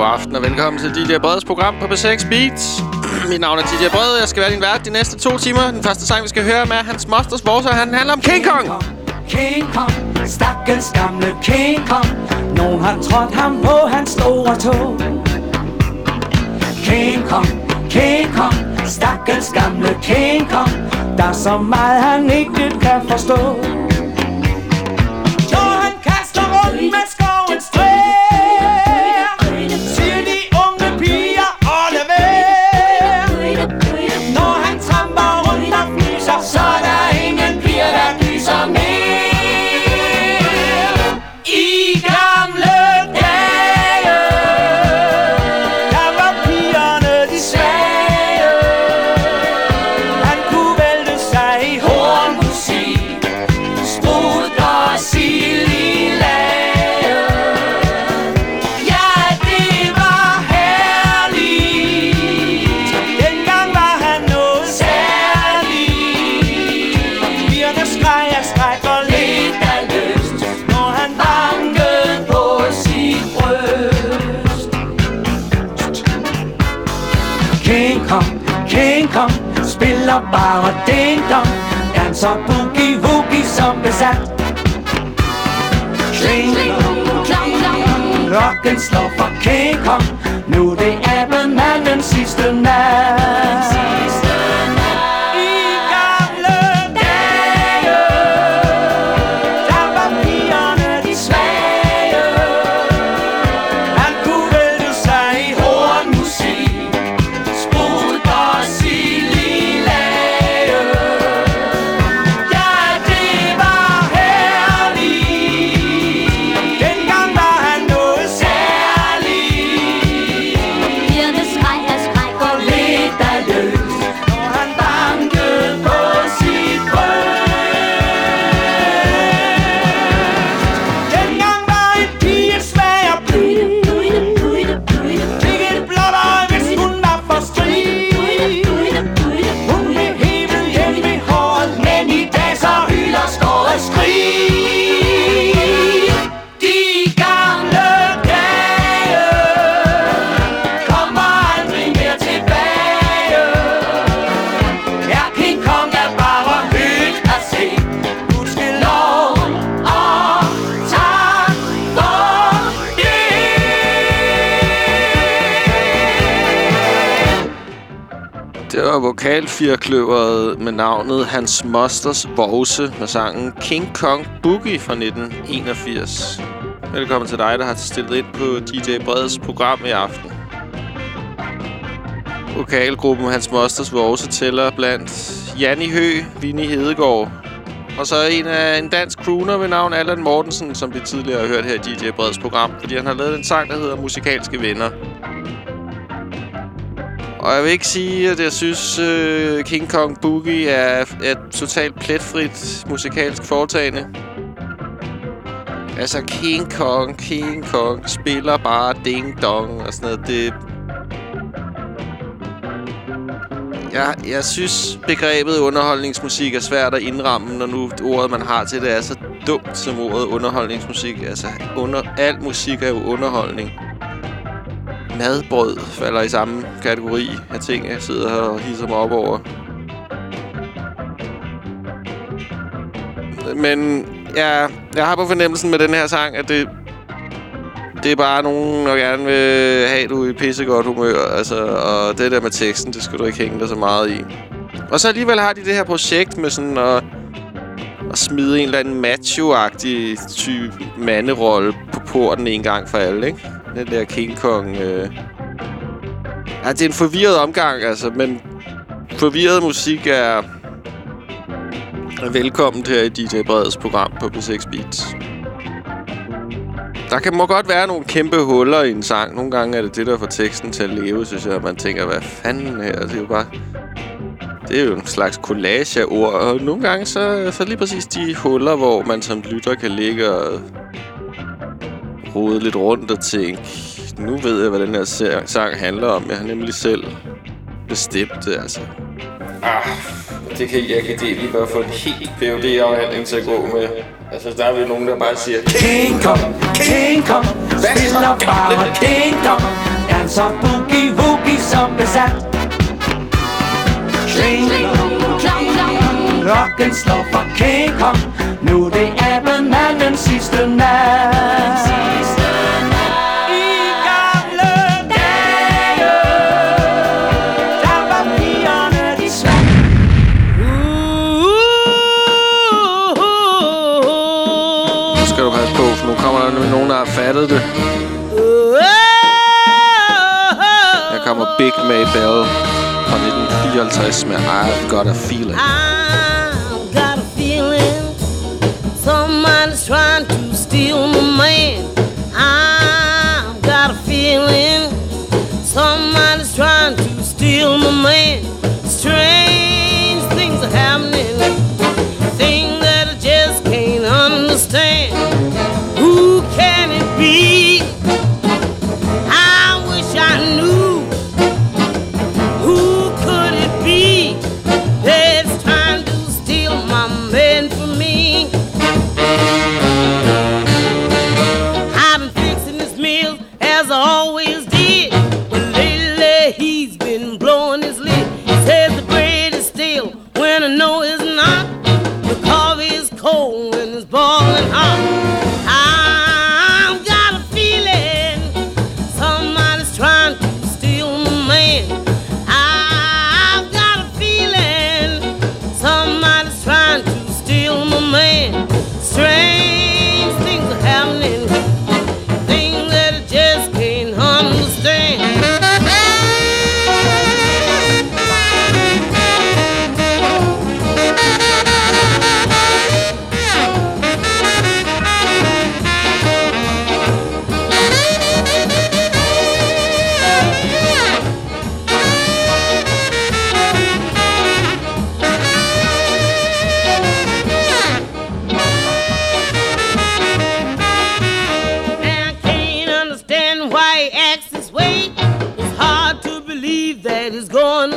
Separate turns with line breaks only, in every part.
God aften og velkommen til DJ Breds program på B6 Beats. Mit navn er DJ Bred, jeg skal være din vært de næste to timer. Den første sang, vi skal høre med Hans Mosters Vores, og han handler om King Kong.
King Kong, stakkels gamle King Kong. Nogen har trådt ham på hans store tog. King Kong, King Kong, stakkels gamle King Kong. Der er så meget, han ikke kan forstå. Når han kaster rundt med Kling, Klokken slår for King Kong Nu det er bananen
sidste nat. Vokalfirkløveret med navnet Hans Mosters Vose med sangen King Kong Boogie fra 1981. Velkommen til dig, der har stillet ind på DJ Breds program i aften. Vokalgruppen Hans Mosters Vose tæller blandt Janni Hø, Vinnie Hedegaard og så en af en dansk crooner ved navn Allan Mortensen, som vi tidligere har hørt her i DJ Breds program, fordi han har lavet en sang, der hedder Musikalske Venner. Og jeg vil ikke sige, at jeg synes, uh, King Kong Boogie er et totalt pletfrit musikalsk foretagende. Altså, King Kong, King Kong spiller bare ding dong og sådan noget. Det... Jeg, jeg synes, begrebet underholdningsmusik er svært at indramme, når nu ordet, man har til det, er så dumt som ordet underholdningsmusik. Altså, under, al musik er jo underholdning madbrød falder i samme kategori af ting, jeg sidder her og hisser mig op over. Men ja, jeg har på fornemmelsen med den her sang, at det, det er bare nogen, der gerne vil have, du i pissegodt humør. Altså, og det der med teksten, det skal du ikke hænge dig så meget i. Og så alligevel har de det her projekt med sådan at, at smide en eller anden macho-agtig type manderolle på porten en gang for alle, ikke? Den der King Kong... Øh. Ja, det er en forvirret omgang, altså, men forvirret musik er, er velkommen her i DJ Breds program på B6 Beats. Der kan må godt være nogle kæmpe huller i en sang. Nogle gange er det det, der får teksten til at leve, synes jeg. Man tænker, hvad fanden her? Det er jo bare... Det er jo en slags collage af ord. Og nogle gange, så, så lige præcis de huller, hvor man som lytter kan ligge og rode lidt rundt og tænke, nu ved jeg, hvad den her sang handler om. Jeg har nemlig selv bestemt det, altså. Ah, det kan I akademikere bare få en helt PhD-afhandling til at gå med. Altså, der er vi nogen, der bare siger,
King Kong, King Kong Spiller bare King Kong
så boogie-woogie som besat Kling, klokken slår for King Kong Nu er det sidste nat der
det. Her kommer Big Maybell fra 1954 med I've Got a Feeling.
I've got a feeling Someone's trying to steal my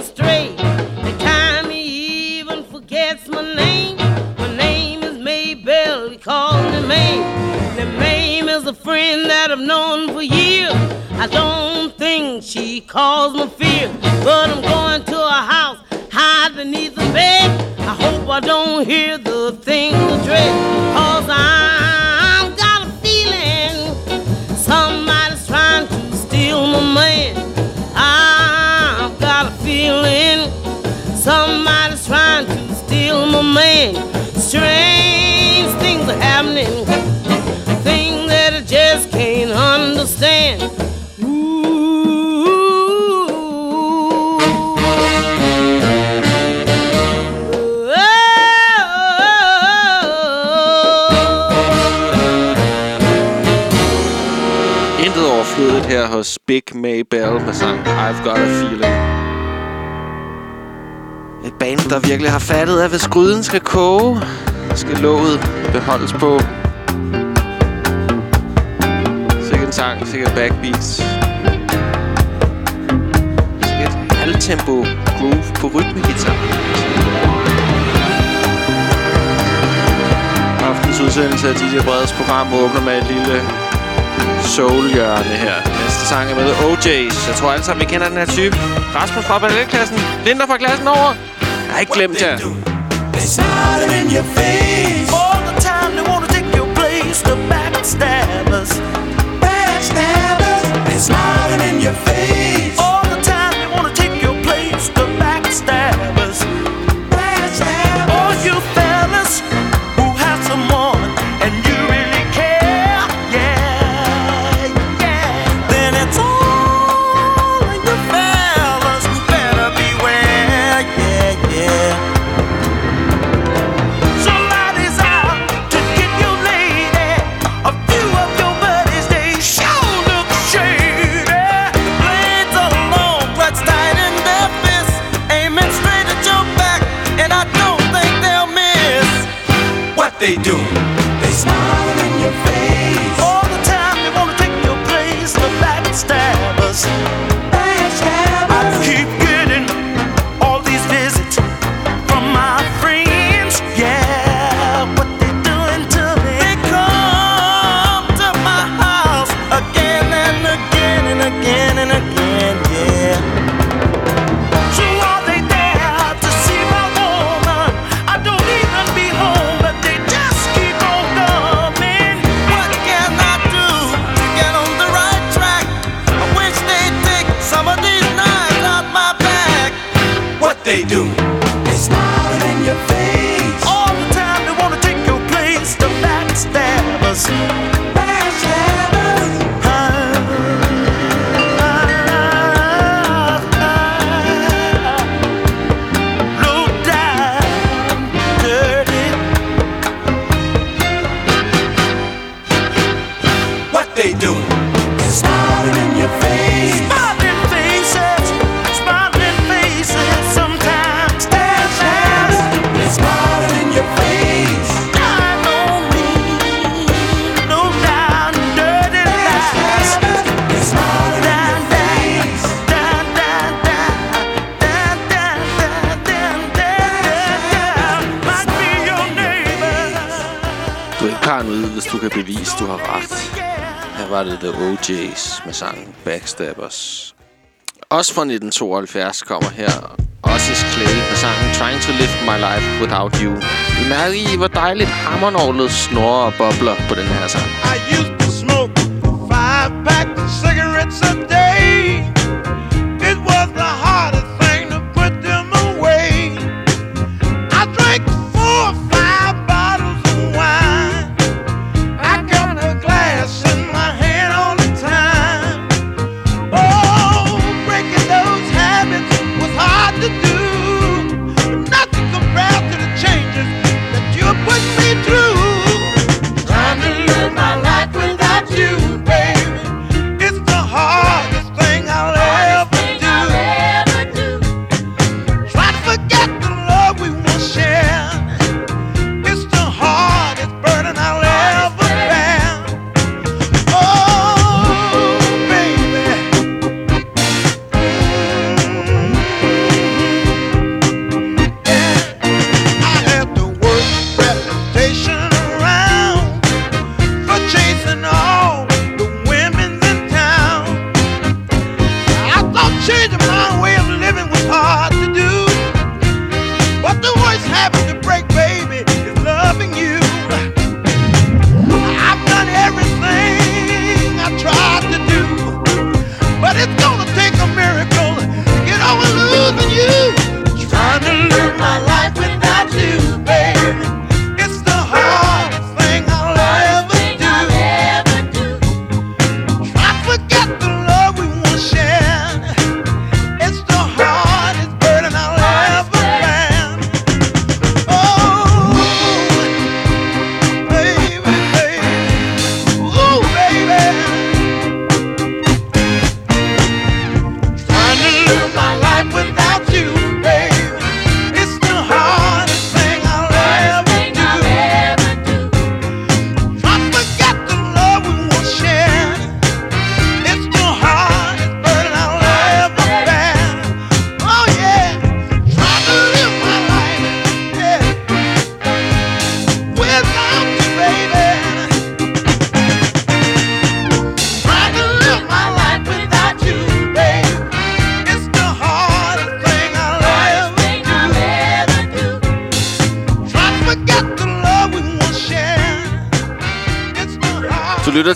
astray. The time he even forgets my name. My name is he calls me is a friend that I've known for years. I don't think she calls me fear, but I'm going to her house, hide beneath the bed. I hope I don't hear the things of dread, cause I've got a feeling somebody's trying to steal my man. Somebody's trying to steal my man. Strange things are happening, things that I just can't understand.
Intet overflødigt her hos Big Maybell med sang I've Got a Feeling. Et band, der virkelig har fattet, at hvis gryden skal koge, skal låget beholdes på. Sikkert en sang, sikkert backbeats. Sikkert halvtempo groove på rytmegitar. Aftens udsendelse af DJ Breds program åbner med et lille soul-hjørne her. Næste sang er med OJ's. Jeg tror alle sammen, vi kender den her type. Rasmus fra balletklassen. Linda fra klassen over. Jeg claim ikke.
They smiling in your face all the time. They wanna take your place. The backstabbers, backstabbers. They smiling in your face
derude, hvis du kan bevise, du har ret. Her var det The OJ's med sangen Backstabbers. Også fra 1972 kommer her Otis Clay med sangen Trying to Live My Life Without You. Vi mærker i, hvor dejligt hammernålet snorer og bobler på den her sang.
I used to smoke five packs of cigarettes a day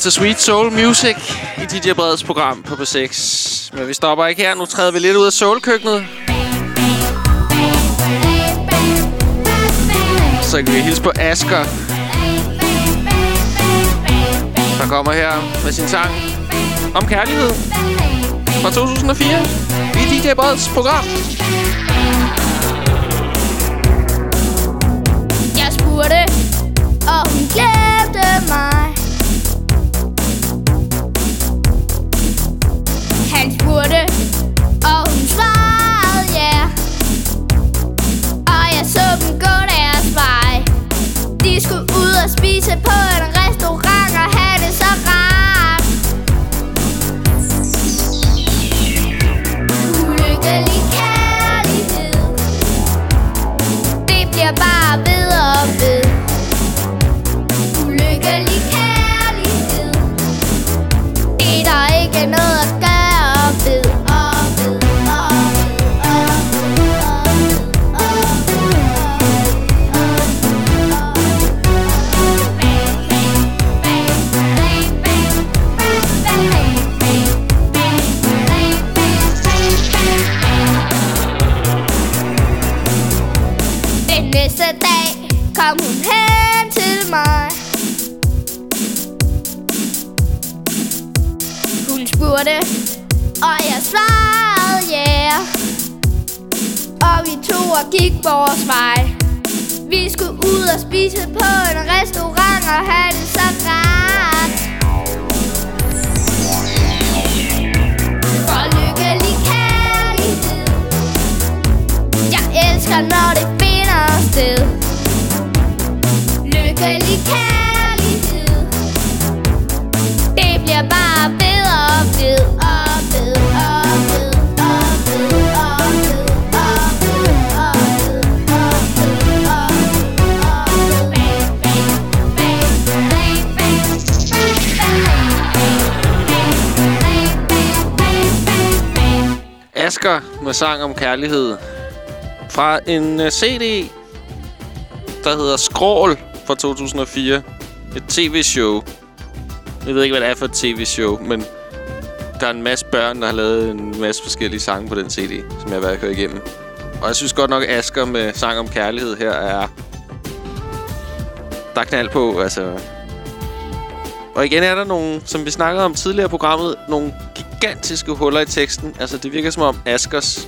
til Sweet Soul Music i DJ Breds program på P6. Men vi stopper ikke her. Nu træder vi lidt ud af soulkøkkenet. Så kan vi hilse på Asker. Der kommer her med sin sang om kærlighed fra 2004 i DJ Breds program.
Kærlighed.
Fra en øh, uh, CD, der hedder Skrål fra 2004. Et tv-show. Jeg ved ikke, hvad det er for et tv-show, men der er en masse børn, der har lavet en masse forskellige sange på den CD, som jeg har været igennem. Og jeg synes godt nok, Asker med sang om kærlighed her er... Der er knald på, altså... Og igen er der nogle, som vi snakkede om tidligere i programmet, nogle gigantiske huller i teksten. Altså, det virker som om Askers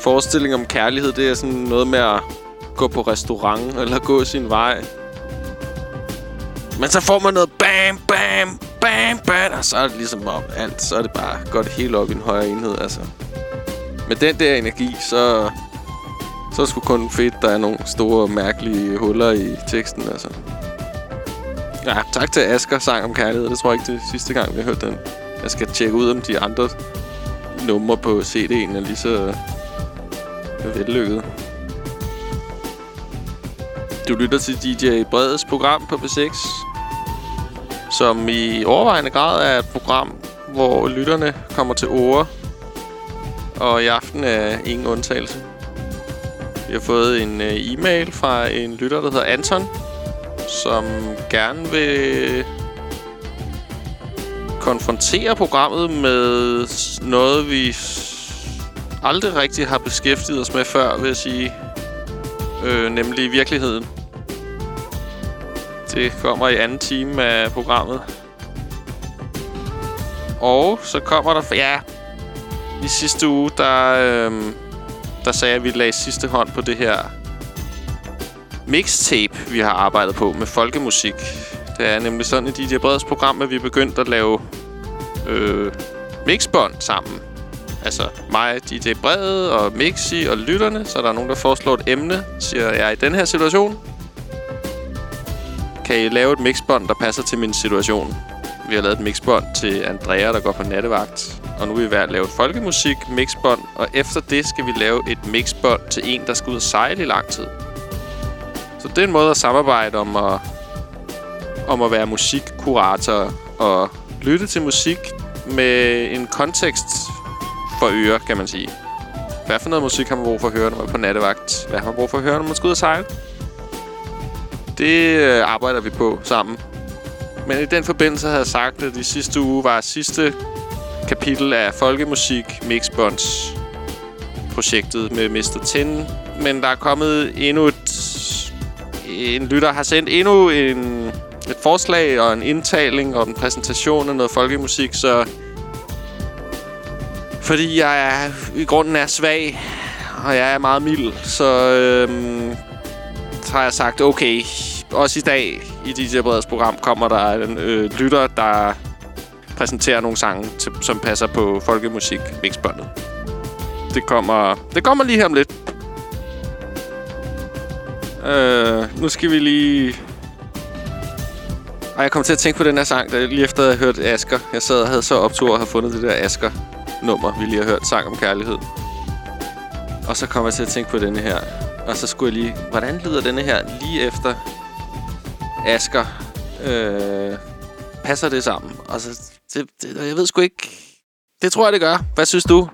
forestilling om kærlighed, det er sådan noget med at gå på restaurant eller gå sin vej. Men så får man noget bam, bam, bam, bam, og så er det ligesom om alt, så er det bare godt helt op i en højere enhed, altså. Med den der energi, så, så er det sgu kun fedt, der er nogle store, mærkelige huller i teksten, altså. Ja, tak til Asger sang om kærlighed. Det tror jeg ikke, det sidste gang, vi har hørt den. Jeg skal tjekke ud, om de andre numre på CD'en er lige så vellykket. Du lytter til DJ Breds program på B6, som i overvejende grad er et program, hvor lytterne kommer til ord, og i aften er ingen undtagelse. Vi har fået en øh, e-mail fra en lytter, der hedder Anton, som gerne vil konfrontere programmet med noget, vi aldrig rigtig har beskæftiget os med før, vil jeg sige. Øh, nemlig virkeligheden. Det kommer i anden time af programmet. Og så kommer der... Ja, i sidste uge, der, øh, der sagde jeg, at vi lagde sidste hånd på det her mixtape, vi har arbejdet på med folkemusik. Det er nemlig sådan i DJ Breds program, at vi er begyndt at lave øh, mixbånd sammen. Altså mig, DJ Brede og Mixi og lytterne. Så er der nogen, der foreslår et emne. Siger jeg, i den her situation, kan I lave et mixbånd, der passer til min situation. Vi har lavet et mixbånd til Andrea, der går på nattevagt. Og nu er vi ved at lave et folkemusik mixbånd. Og efter det skal vi lave et mixbånd til en, der skal ud og sejle i lang tid. Så det er en måde at samarbejde om at, om at være musikkurator og lytte til musik med en kontekst for øre, kan man sige. Hvad for noget musik har man brug for at høre, når man er på nattevagt? Hvad har man brug for at høre, når man skal ud og sejle? Det øh, arbejder vi på sammen. Men i den forbindelse havde jeg sagt, at de sidste uge var sidste kapitel af Folkemusik Mixbonds projektet med Mr. Tin. Men der er kommet endnu et... En lytter har sendt endnu en, et forslag og en indtaling og en præsentation af noget folkemusik, så... Fordi jeg er, i grunden er svag, og jeg er meget mild, så øhm, så har jeg sagt, okay, også i dag i DJ Breders program kommer der en øh, lytter, der præsenterer nogle sange, til, som passer på folkemusik mixbåndet. Det kommer, det kommer lige her om lidt. Øh, nu skal vi lige... Og jeg kom til at tænke på den her sang, der lige efter at jeg hørte Asker. Jeg sad og havde så optur og har fundet det der Asker nummer, vi lige har hørt, sang om kærlighed. Og så kom jeg til at tænke på denne her. Og så skulle jeg lige... Hvordan lyder denne her lige efter Asker? Øh, passer det sammen? Altså, det, det, jeg ved sgu ikke... Det tror jeg, det gør. Hvad synes du?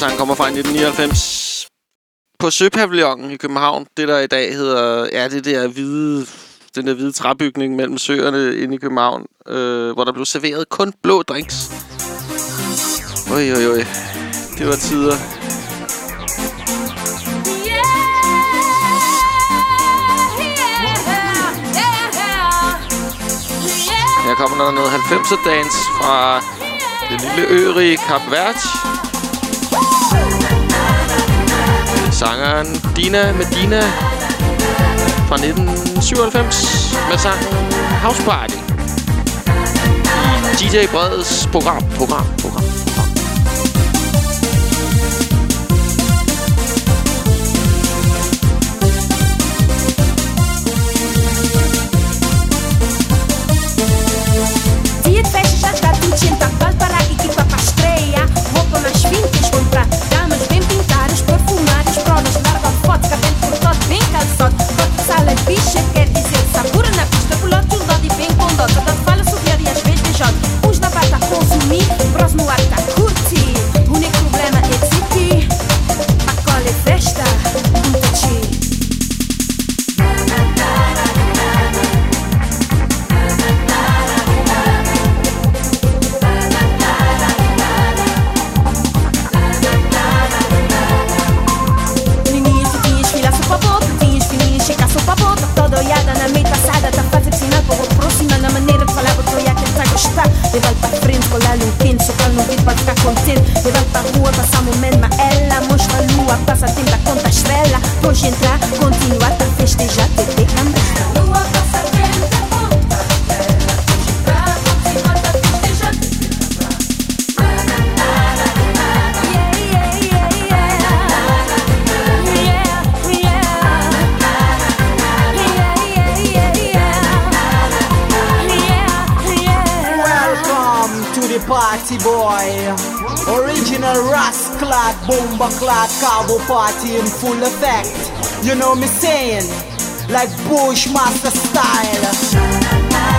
Sang kommer fra i 1999. På Søpavillonen i København, det der i dag hedder, ja, det der hvide, den der hvide træbygning mellem søerne inde i København, øh, hvor der blev serveret kun blå drinks. Oj, oj, oj. Det var tider. Her kommer der noget 90'er-dans fra det lille ørige Kap Verde. Sangeren Dina Medina fra 1997 med sangen House Party. DJ Breds program, program, program,
Alex DJ. passa sempre a conta estrela. Vamos entrar, continuar a festejar, beber, A passa a estrela. Vamos entrar, continuar a festejar, beber, cantar
Welcome to the party, boy. Rasclad, Bomba Clad, Cabo Party in full effect. You know me saying? Like Bushmaster style.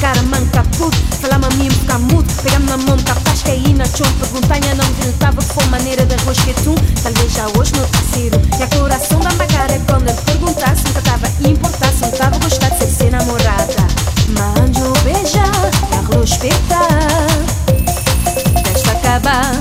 Cara, manca tudo. Falar-me a mim, ficar mudo, pegar-me na mão, capaz que aí na chão, perguntar-me não me tava com maneira de arroz que tu, talvez já hoje no terceiro. E a coração da cara quando ele perguntasse, nunca tava a importar, se não tava a gostar de ser ser namorada. Mande beijar e a respeitar. Deixa acabar.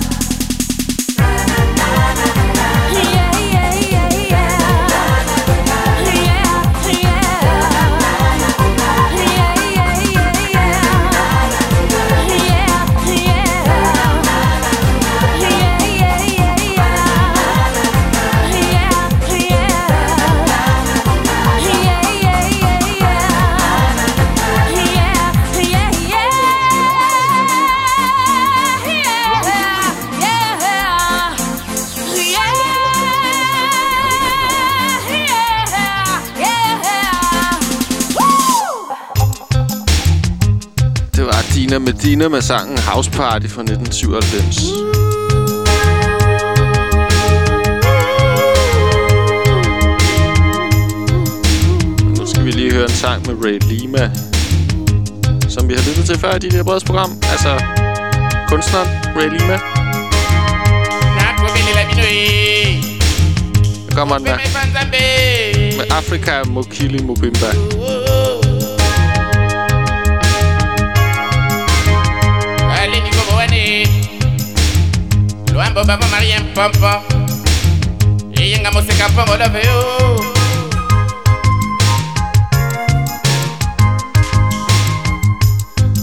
Det var Dina Medina med sangen House Party fra 1997. Nu skal vi lige høre en sang med Ray Lima, som vi har lyttet til før i dit Breds program. Altså, kunstneren Ray Lima. Der kommer den der med Afrika Mokili Mobimba.
mambo baba Maria mpampa iyenga musika mpango daveo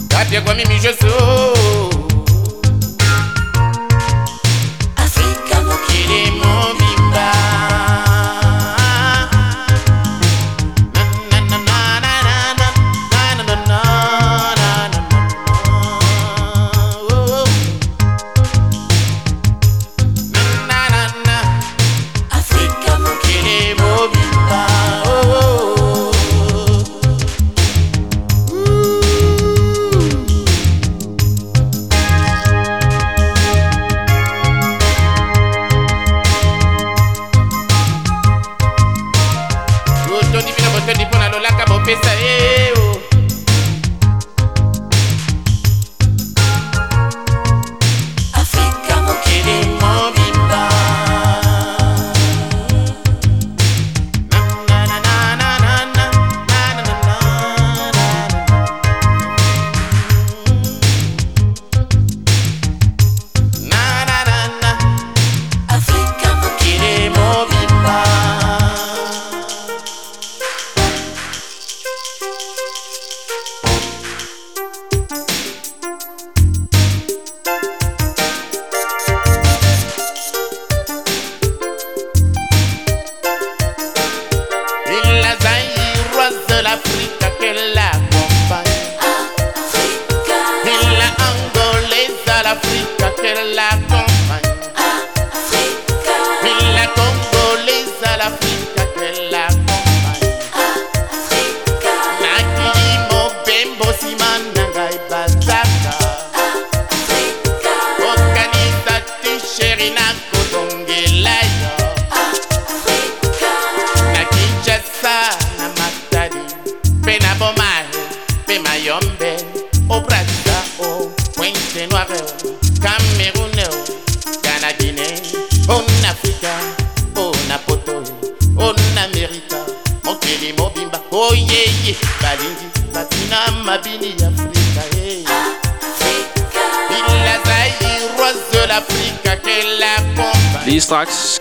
kati kwa mimi je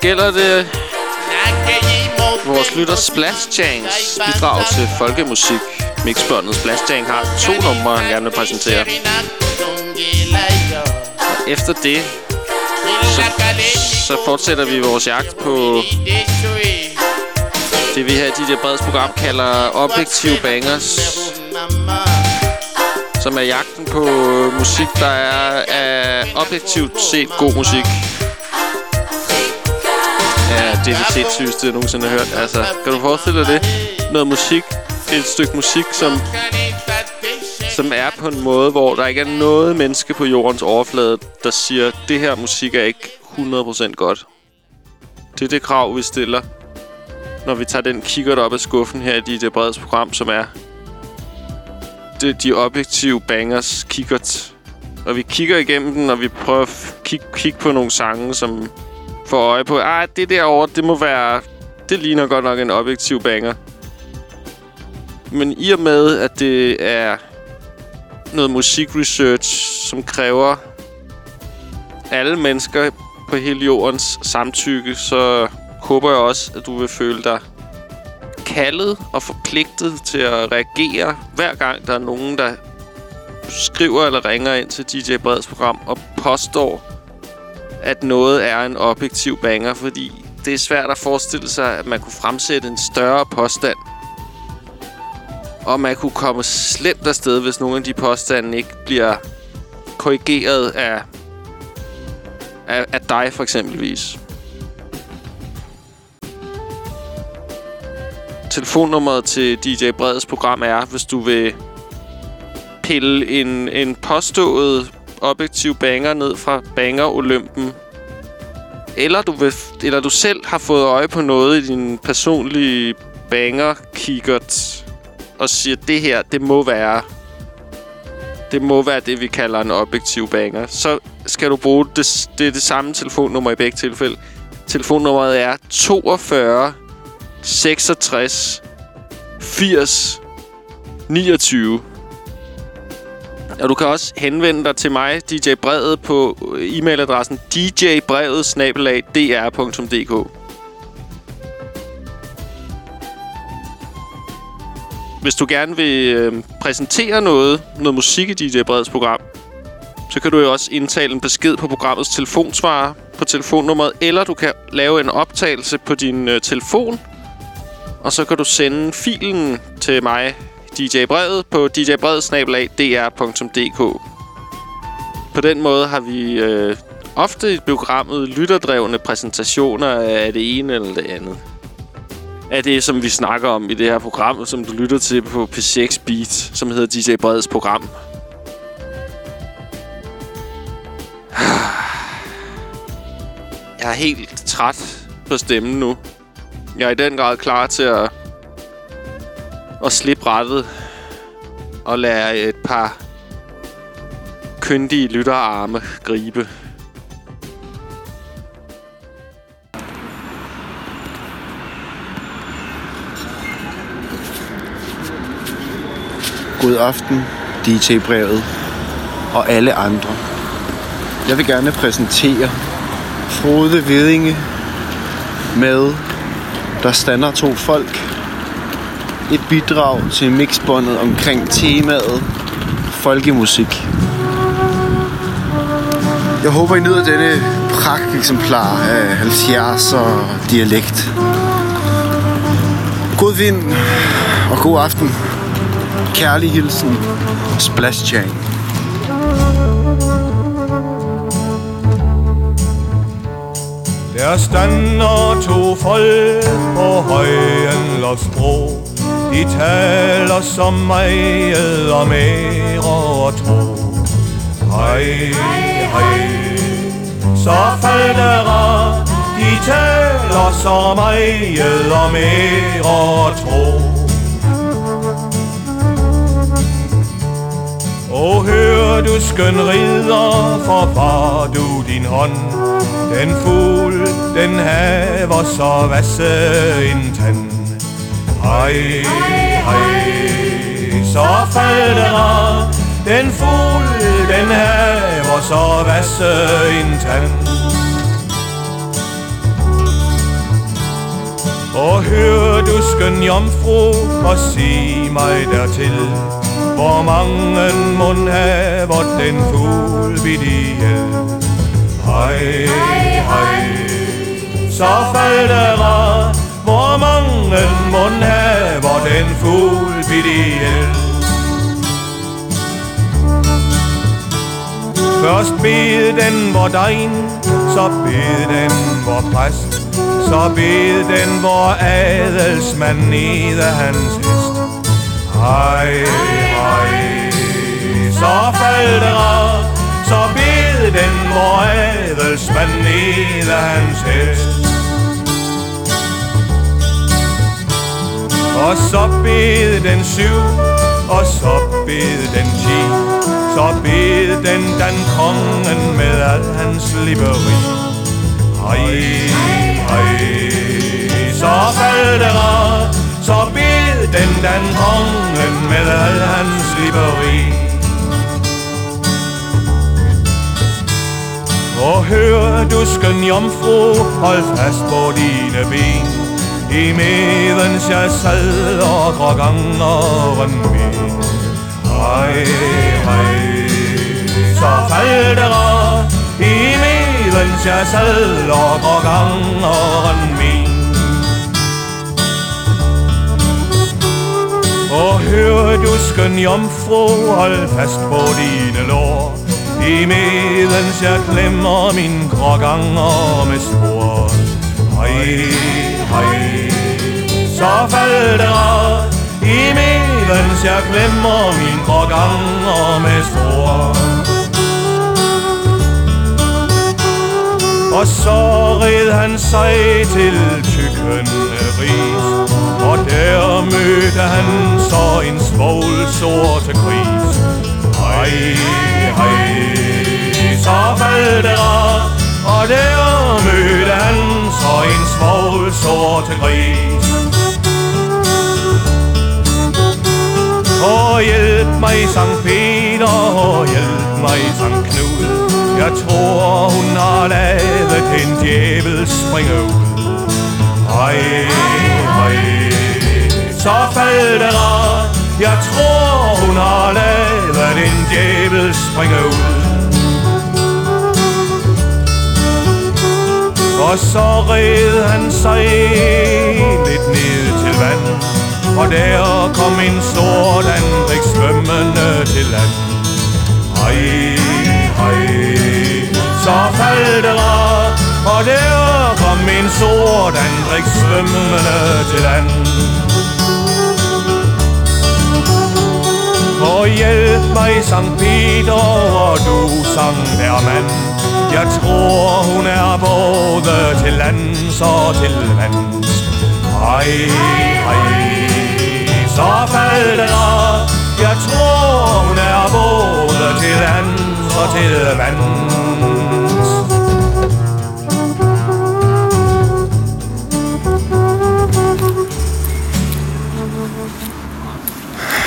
gælder det vores lytter Splash Changs bidrag til folkemusik. Mixbåndet Splash Chang har to numre, han gerne vil præsentere. Og efter det, så, så fortsætter vi vores jagt på det, vi her i DJ Breds program kalder objektive bangers. Som er jagten på musik, der er er objektivt set god musik. Det er det sindssygeste, jeg nogensinde har hørt. Altså, kan du forestille dig det? Noget musik, et stykke musik, som, som er på en måde, hvor der ikke er noget menneske på jordens overflade, der siger, det her musik er ikke 100% godt. Det er det krav, vi stiller, når vi tager den kikkert op af skuffen her i det breds program, som er det, de objektive bangers kikkert. Og vi kigger igennem den, og vi prøver at kigge kig på nogle sange, som får øje på, ah, det derovre, det må være... Det ligner godt nok en objektiv banger. Men i og med, at det er noget musikresearch, som kræver alle mennesker på hele jordens samtykke, så håber jeg også, at du vil føle dig kaldet og forpligtet til at reagere, hver gang der er nogen, der skriver eller ringer ind til DJ Breds program og påstår, at noget er en objektiv banger, fordi det er svært at forestille sig, at man kunne fremsætte en større påstand. Og man kunne komme slemt afsted, hvis nogle af de påstande ikke bliver korrigeret af, af, af dig, for eksempelvis. Telefonnummeret til DJ Breds program er, hvis du vil pille en, en påstået objektiv banger ned fra banger-olympen. Eller du, vil, eller du selv har fået øje på noget i din personlige banger-kikkert og siger, det her, det må være det må være det, vi kalder en objektiv banger. Så skal du bruge det, det, det samme telefonnummer i begge tilfælde. Telefonnummeret er 42 66 80 29. Og du kan også henvende dig til mig, DJ Brevet, på øh, e-mailadressen djbrevet-dr.dk. Hvis du gerne vil øh, præsentere noget, noget musik i DJ Breds program, så kan du jo også indtale en besked på programmets telefonsvarer på telefonnummeret, eller du kan lave en optagelse på din øh, telefon, og så kan du sende filen til mig, DJ Brevet, på djbrevet-dr.dk. På den måde har vi øh, ofte i programmet lytterdrevne præsentationer af det ene eller det andet. Af det, som vi snakker om i det her program, som du lytter til på P6 Beat, som hedder DJ Breds program. Jeg er helt træt på stemmen nu. Jeg er i den grad klar til at, at slippe rettet og lade et par kyndige lytterarme gribe.
God aften, DJ-brevet og alle andre. Jeg vil gerne præsentere Frode Vedinge med Der stander to folk. Et bidrag til mixbåndet omkring temaet folkemusik. Jeg håber, I nyder denne pragteksemplar af 70'er dialekt. God vind og god aften. Kærlig hilsen, Splash Chain.
Der stander to folk på højen Lofsbro de taler så meget om ære og tro. Hej, hej, så falder De taler så meget om ære og tro. Og hør du skøn ridder, forvar du din hånd. Den fugl, den haver så vasse en tand. Hej, hej, så falder Den fugl, den haver så vasse en tand. Og hør du skøn jomfru, og sig mig dertil Hvor mange mund haver den fugl vid ihjel Hej, hej, så falder hvor mange mund haver den fugl bidt ihjel Først bed den vor degn, så bed den vor præst Så bed den vor adelsmand nede hans hest. Hej, hej, så faldt der Så bed den vor adelsmand nede hans hest. Og så bed den syv, og så bed den ti Så bed den den kongen med al hans liberi. Hej, hej, så faldt der Så bed den den kongen med al hans liberi. Og hør du skøn jomfru, hold fast på dine ben i medens jeg sad og drog angeren min. Hej, hej, så faldt der I medens jeg sad og drog angeren min. Og hør du skøn jomfru, hold fast på dine lår. I medens jeg klemmer min kroganger med spor. Hej, hej, så faldt der I medens jeg klemmer min kroganger med spor Og så red han sig til tykkende ris Og der mødte han så en svogl sorte gris. Hej, hej, så faldt det rart der mødte han så en svogl sorte gris. Og hjælp mig, Sankt Peter, og hjælp mig Sankt Knud. Jeg tror hun har lavet en djævel springe ud. Hej, hej Så faldt det rart. Jeg tror hun har lavet en djævel springe ud. Og så red han sig lidt ned til vand Og der kom en stor andrik svømmende til land. Hej, hej Så faldt det Og der kom en sort andrik svømmende til land. Og hjælp mig, Sankt Peter, og du, Sankt Hermann jeg tror, hun er både til lands og til vands. Hej, hej, så faldt det rart Jeg tror, hun er både til lands og til vands.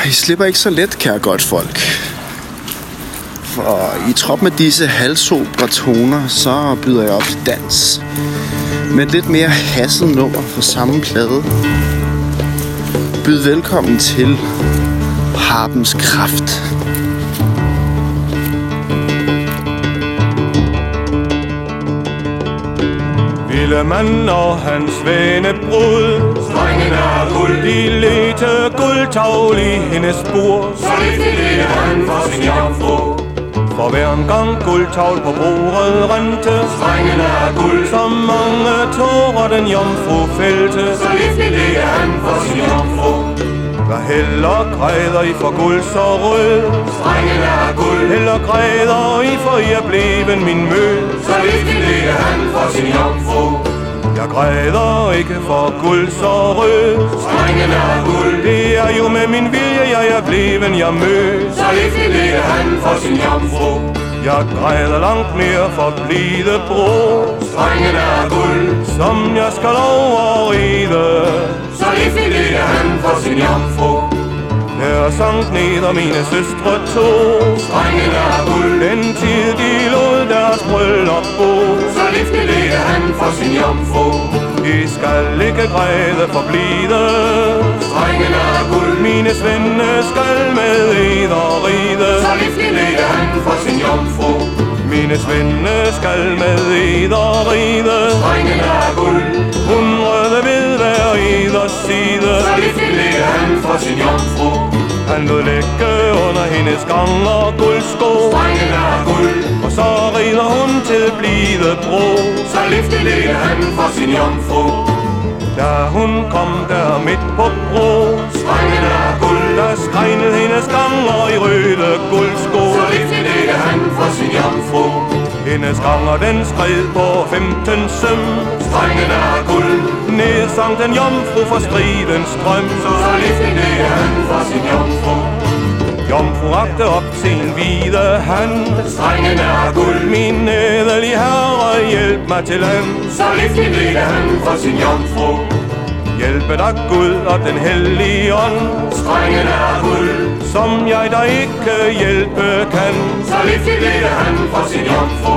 I slipper ikke så let, kære godt folk. For i trop med disse halsobre toner, så byder jeg op til dans. Med lidt mere hasset nummer på samme plade. Byd velkommen til Harpens Kraft.
Villemand og hans vennebrud Strengen er guld De ledte guldtavl i hendes bur Så lidt han for sin jomfru og hver en gang guldtavl på bordet rente. Strengene er guld Som mange tårer den jomfru fældte Så lidt han for sin jomfru. Hvad heller græder I for guld så rød? Strengen er guld. Heller græder I for I er bleven min mød. Så lidt han for sin jomfru græder ikke for guld så rød. Strengen er guld. Det er jo med min vilje jeg er bleven jeg mød. Så lidt han for sin jomfru. Jeg græder langt mere for blide bro. Strengen er guld. Som jeg skal override Så lidt han for sin jomfru. Der sank ned og mine søstre to Strengen er guld. Den tid de lod deres bryllup bo sin jomfru I skal ikke græde for blide. Strengen er guld. Mine svende skal med eder ride. Så lidt han for sin jomfru. Mine svende skal med eder ride. Strengen er guld. Hun røde ved hver eders side. Så lidt han for sin jomfru. Han lod lægge under hendes gang og guldsko. Strengen er guld så rider hun til blide bro. Så lidt han for sin jomfru. Da hun kom der midt på bro Strengen er guld. Der skregnede hendes ganger i røde guldsko. Så lidt han for sin jomfru. Hendes ganger den skred på 15 søm. Strengen er guld. Ned sang den jomfru for stridens strøm Så lidt han for sin jomfru Jomfru rakte op sin hvide hand. Strengen er guld Min ædelige herre, hjælp mig til land. Så lidt han for sin jomfru. Hjælpe dig Gud og den hellige ånd. Strengen er guld. Som jeg dig ikke hjælpe kan. Så lidt han for sin jomfru.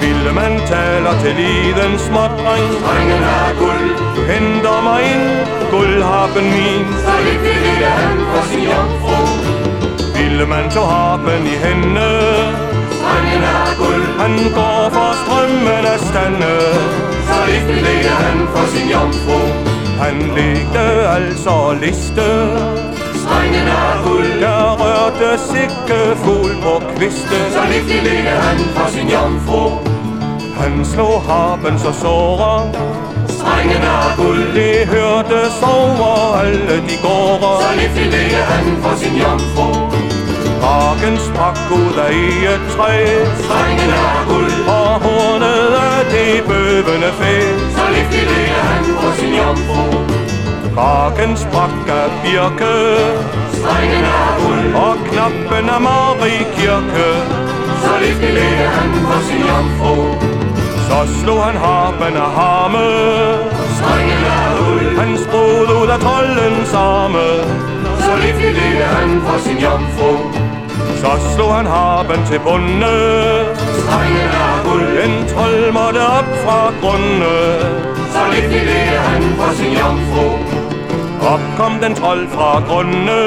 Ville man taler til lidens smådreng. Strengen er guld. Du henter mig ind, guldharpen min. Så lidt han for sin jomfru Ville man tog harpen i hende. Strengen er guld Han går for strømmen af stande. Så lidt han for sin jomfru. Han legte altså liste. Strengen er guld Der rørte sikke fugl på kviste. Så lidt han for sin jomfru. Han slog harpen så såre. Strengen er guld Det hørtes over alle de gårde. Så lidt han for sin jomfru Hagen sprak ud af i et træ. Strengen er guld. Og hornet af det bøvende fæ. Så lidt han for sin jomfru. Kragen sprak af birke Strengen er guld. Og knappen af Marie Kirke Så lidt han for sin jomfru. Så slog han harpen af harme. Strengen er guld. Han sprod ud af trollens arme. Så lidt han for sin jomfru Så slog han harpen til bunde. Strengen er guld En trold måtte op fra grunde. Så ville han for sin jomfru. Op kom den trold fra grunde.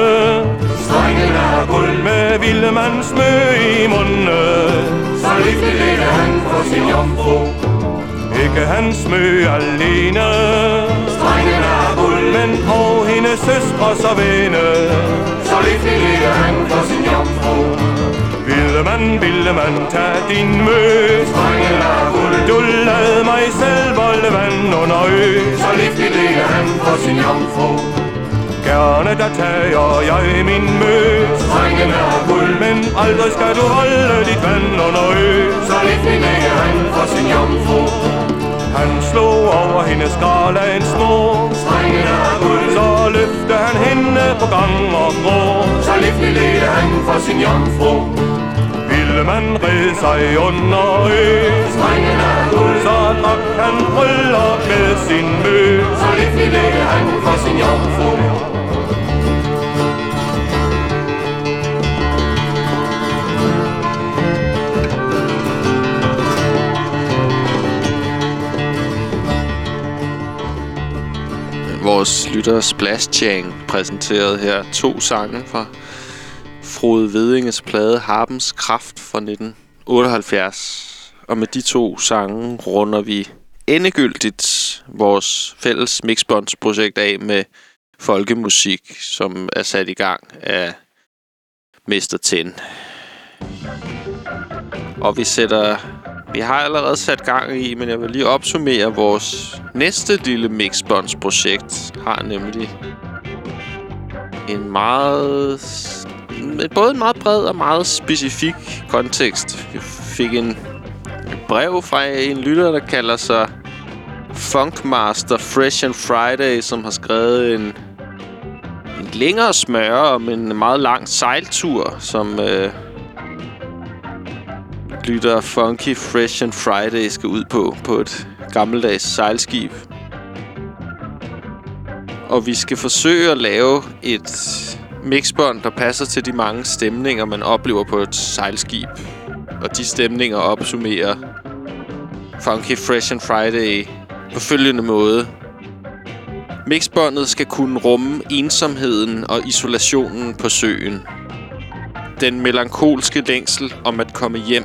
Strengen er guld Med vildemands mø i munde. Så lidt han for sin jomfru. Ikke hans mø alene. Strengen Men og hendes søstre så vene Så lidt han for sin jomfru. Ville man, ville man tage din mø Strengen guld Du lad mig selv volde vand under ø. Så lidt han for sin jomfru. Gerne der tager jeg min mø Strengen er guld Men aldrig skal du holde dit vand under ø. Så vil han for sin jomfru Han slog over hendes en Strengen er guld Så løfte han hende på gang og grå. Så lidt vil han for sin jomfru. Ville man redde sig under ø. Strengen er guld Så drak han bryllup med sin mø. Så lidt ville han for sin jomfru
Vores lytter Splash Chang præsenterede her to sange fra Frode Vedinges plade Harpens Kraft fra 1978. Og med de to sange runder vi endegyldigt vores fælles mixbondsprojekt af med folkemusik, som er sat i gang af Mester Ten. Og vi sætter... Vi har allerede sat gang i, men jeg vil lige opsummere vores næste lille mixbondsprojekt. Har nemlig en meget både en meget bred og meget specifik kontekst. Vi fik en brev fra en lytter, der kalder sig Funkmaster Fresh and Friday, som har skrevet en, en længere smøre om en meget lang sejltur, som øh, lytter Funky Fresh and Friday skal ud på, på et gammeldags sejlskib. Og vi skal forsøge at lave et mixbånd, der passer til de mange stemninger, man oplever på et sejlskib. Og de stemninger opsummerer Funky Fresh and Friday på følgende måde. Mixbåndet skal kunne rumme ensomheden og isolationen på søen. Den melankolske længsel om at komme hjem.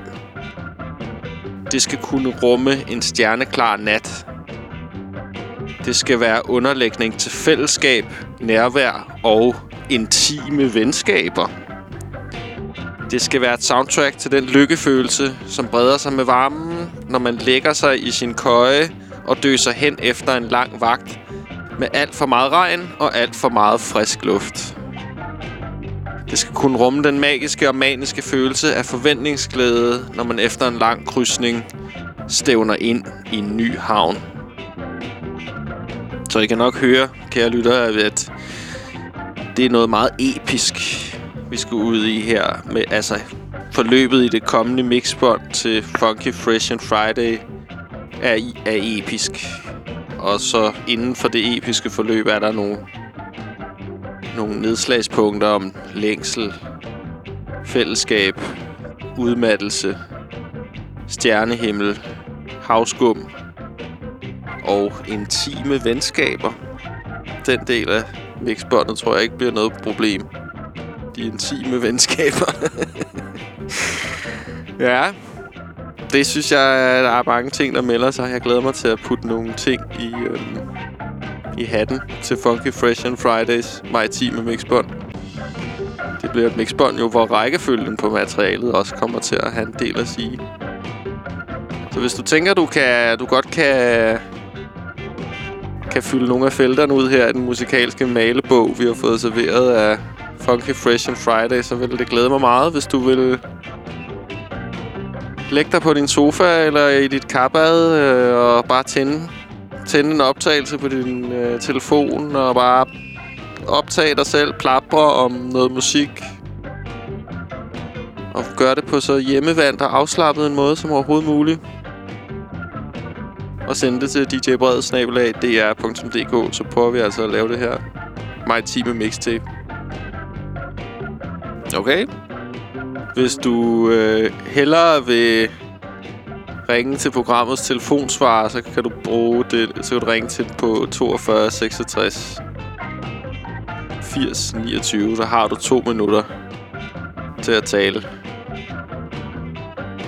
Det skal kunne rumme en stjerneklar nat. Det skal være underlægning til fællesskab, nærvær og intime venskaber. Det skal være et soundtrack til den lykkefølelse, som breder sig med varmen, når man lægger sig i sin køje og døser hen efter en lang vagt med alt for meget regn og alt for meget frisk luft. Det skal kunne rumme den magiske og maniske følelse af forventningsglæde, når man efter en lang krydsning stævner ind i en ny havn. Så I kan nok høre, kære lyttere, at det er noget meget episk, vi skal ud i her. Med, altså, forløbet i det kommende mixbånd til Funky Fresh and Friday er, er episk. Og så inden for det episke forløb er der nogle, nogle nedslagspunkter om længsel, fællesskab, udmattelse, stjernehimmel, havskum og intime venskaber. Den del af mixbåndet tror jeg ikke bliver noget problem. De intime venskaber. ja. Det synes jeg, der er mange ting, der melder sig. Jeg glæder mig til at putte nogle ting i, Øh i hatten til Funky Fresh and Fridays maritime mixbånd. Det bliver et mixbånd jo, hvor rækkefølgen på materialet også kommer til at have en del at sige. Så hvis du tænker, du kan, du godt kan kan fylde nogle af felterne ud her i den musikalske malebog, vi har fået serveret af Funky Fresh and Friday, så vil det glæde mig meget, hvis du vil lægge dig på din sofa eller i dit kappad øh, og bare tænde, tænde en optagelse på din øh, telefon og bare optage dig selv, plapre om noget musik og gøre det på så hjemmevandt og afslappet en måde som overhovedet muligt og sende det til djbredsnabelag.dr.dk, så prøver vi altså at lave det her maritime mixtape. Okay? Hvis du øh, hellere vil ringe til programmets telefonsvarer, så kan du bruge det, så kan du ringe til på 42 66 80 29. Så har du to minutter til at tale.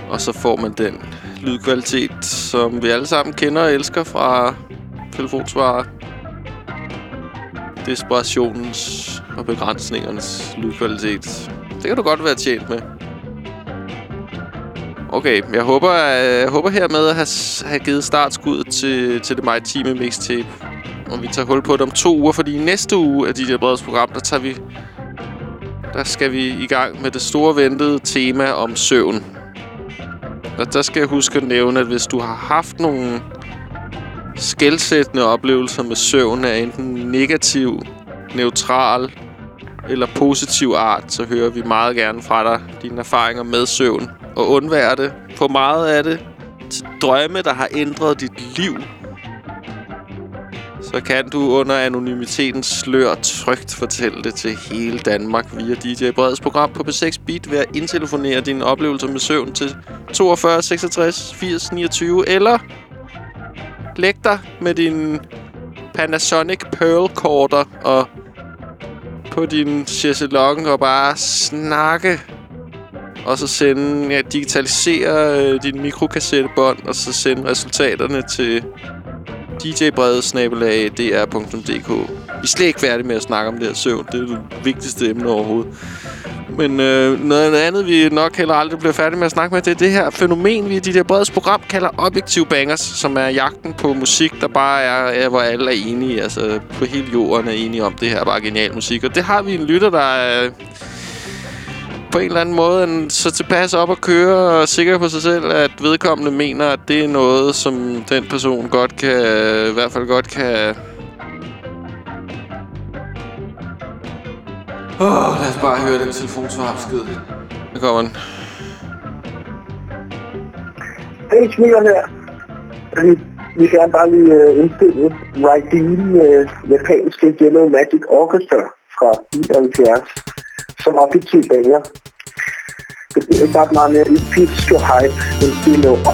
Og så får man den lydkvalitet, som vi alle sammen kender og elsker fra telefonsvarer. Desperationens og begrænsningernes lydkvalitet. Det kan du godt være tjent med. Okay, jeg håber, øh, jeg håber hermed at have, have givet startskud til, til det maritime mixtape. Og vi tager hul på det om to uger, fordi i næste uge af de der Breds program, der tager vi... Der skal vi i gang med det store ventede tema om søvn. Og der skal jeg huske at nævne, at hvis du har haft nogle skældsættende oplevelser med søvn af enten negativ, neutral eller positiv art, så hører vi meget gerne fra dig dine erfaringer med søvn. Og undvær det på meget af det. Til drømme, der har ændret dit liv. Så kan du under anonymitetens slør trygt fortælle det til hele Danmark via DJ Breds program på P6 Beat ved at indtelefonere dine oplevelser med søvn til 42 66 80 29 eller læg dig med din Panasonic Pearl Corder og på din chaiselong og bare snakke. Og så sende, ja, digitalisere øh, din mikrokassettebånd, og så sende resultaterne til djbredesnabelag.dr.dk Vi er slet ikke færdige med at snakke om det her søvn. Det er det vigtigste emne overhovedet. Men øh, noget andet, vi nok heller aldrig bliver færdige med at snakke med, det er det her fænomen, vi i de der breds program kalder objektiv bangers, som er jagten på musik, der bare er, er hvor alle er enige, altså på hele jorden er enige om, det her er bare genial musik. Og det har vi en lytter, der er på en eller anden måde en, så tilpas op at køre og sikker på sig selv, at vedkommende mener, at det er noget, som den person godt kan, i hvert fald godt kan... Åh, oh, lad os bare høre den telefonsvarbesked. Der kommer den.
Hey, Smiler her. Vi, gerne bare lige uh, indstille Raideen uh, japanske Yellow Magic Orchestra fra 79 som objektiv banger. Det bliver ikke ret meget mere i pitch og hype end det nummer.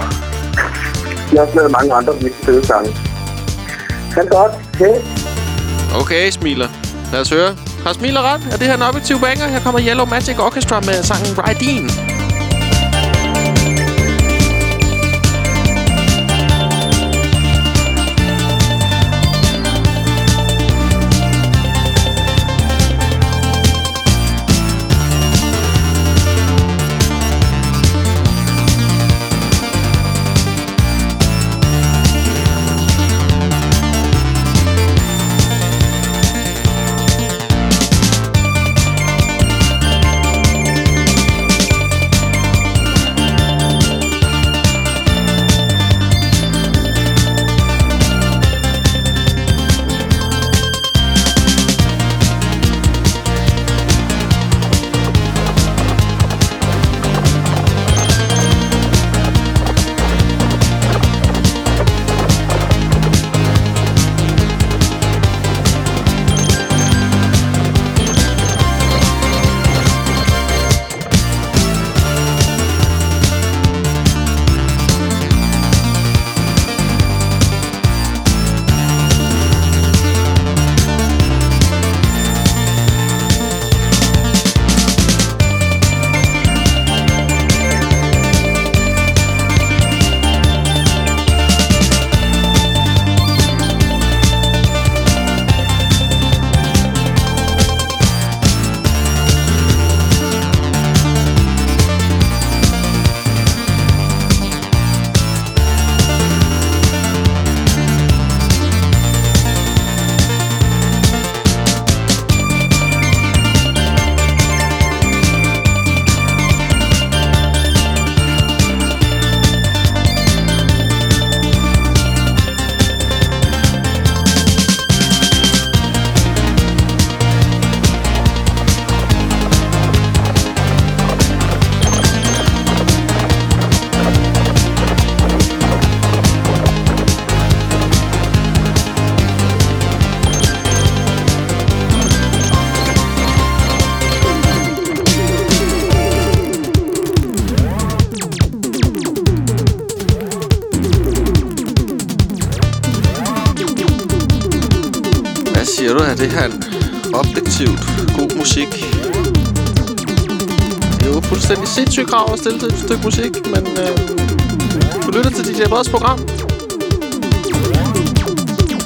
De har også lavet mange andre virkelig fede sange. Ha' det godt. Hej.
Okay, Smiler. Lad os høre. Har Smiler ret? Er det her en objektiv banger? Her kommer Yellow Magic Orchestra med sangen Ride In. Det her objektivt god musik? Det er jo fuldstændig sindssygt krav at stille til et stykke musik, men øh, du lytter til DJ Breds program.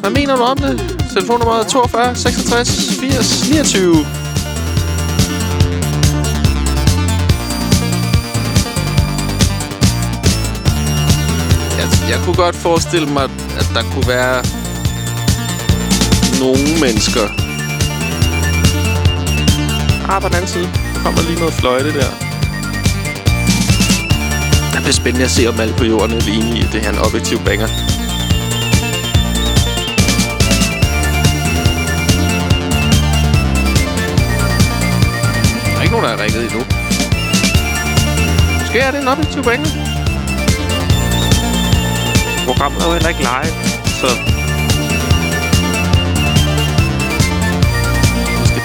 Hvad mener du om det? Telefonnummeret 42 66 80 29. Jeg, jeg kunne godt forestille mig, at der kunne være nogle mennesker. Ah, på den anden side. Der kommer lige noget fløjte der. Det bliver spændende at se, om alt på jorden er enige i, at det her er en objektiv banger. Der er ikke nogen, der har ringet endnu. Måske er det en objektiv banger. Programmet er jo heller ikke live, så...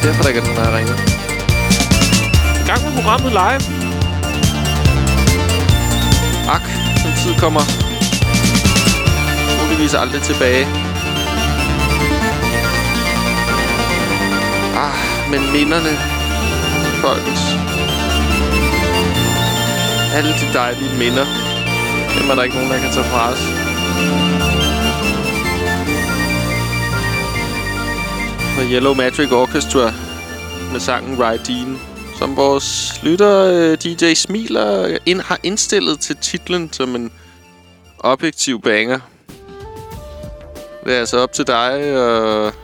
derfor, der ikke er nogen, der har ringet. I gang med programmet live. Ak, den tid kommer muligvis aldrig tilbage. Ah, men minderne, folkens. Alle de dejlige minder. Dem er der ikke nogen, der kan tage fra os. Fra Yellow Magic Orchestra med sangen Ride Dean, som vores lytter øh, DJ Smiler ind, har indstillet til titlen som en objektiv banger. Det er altså op til dig at,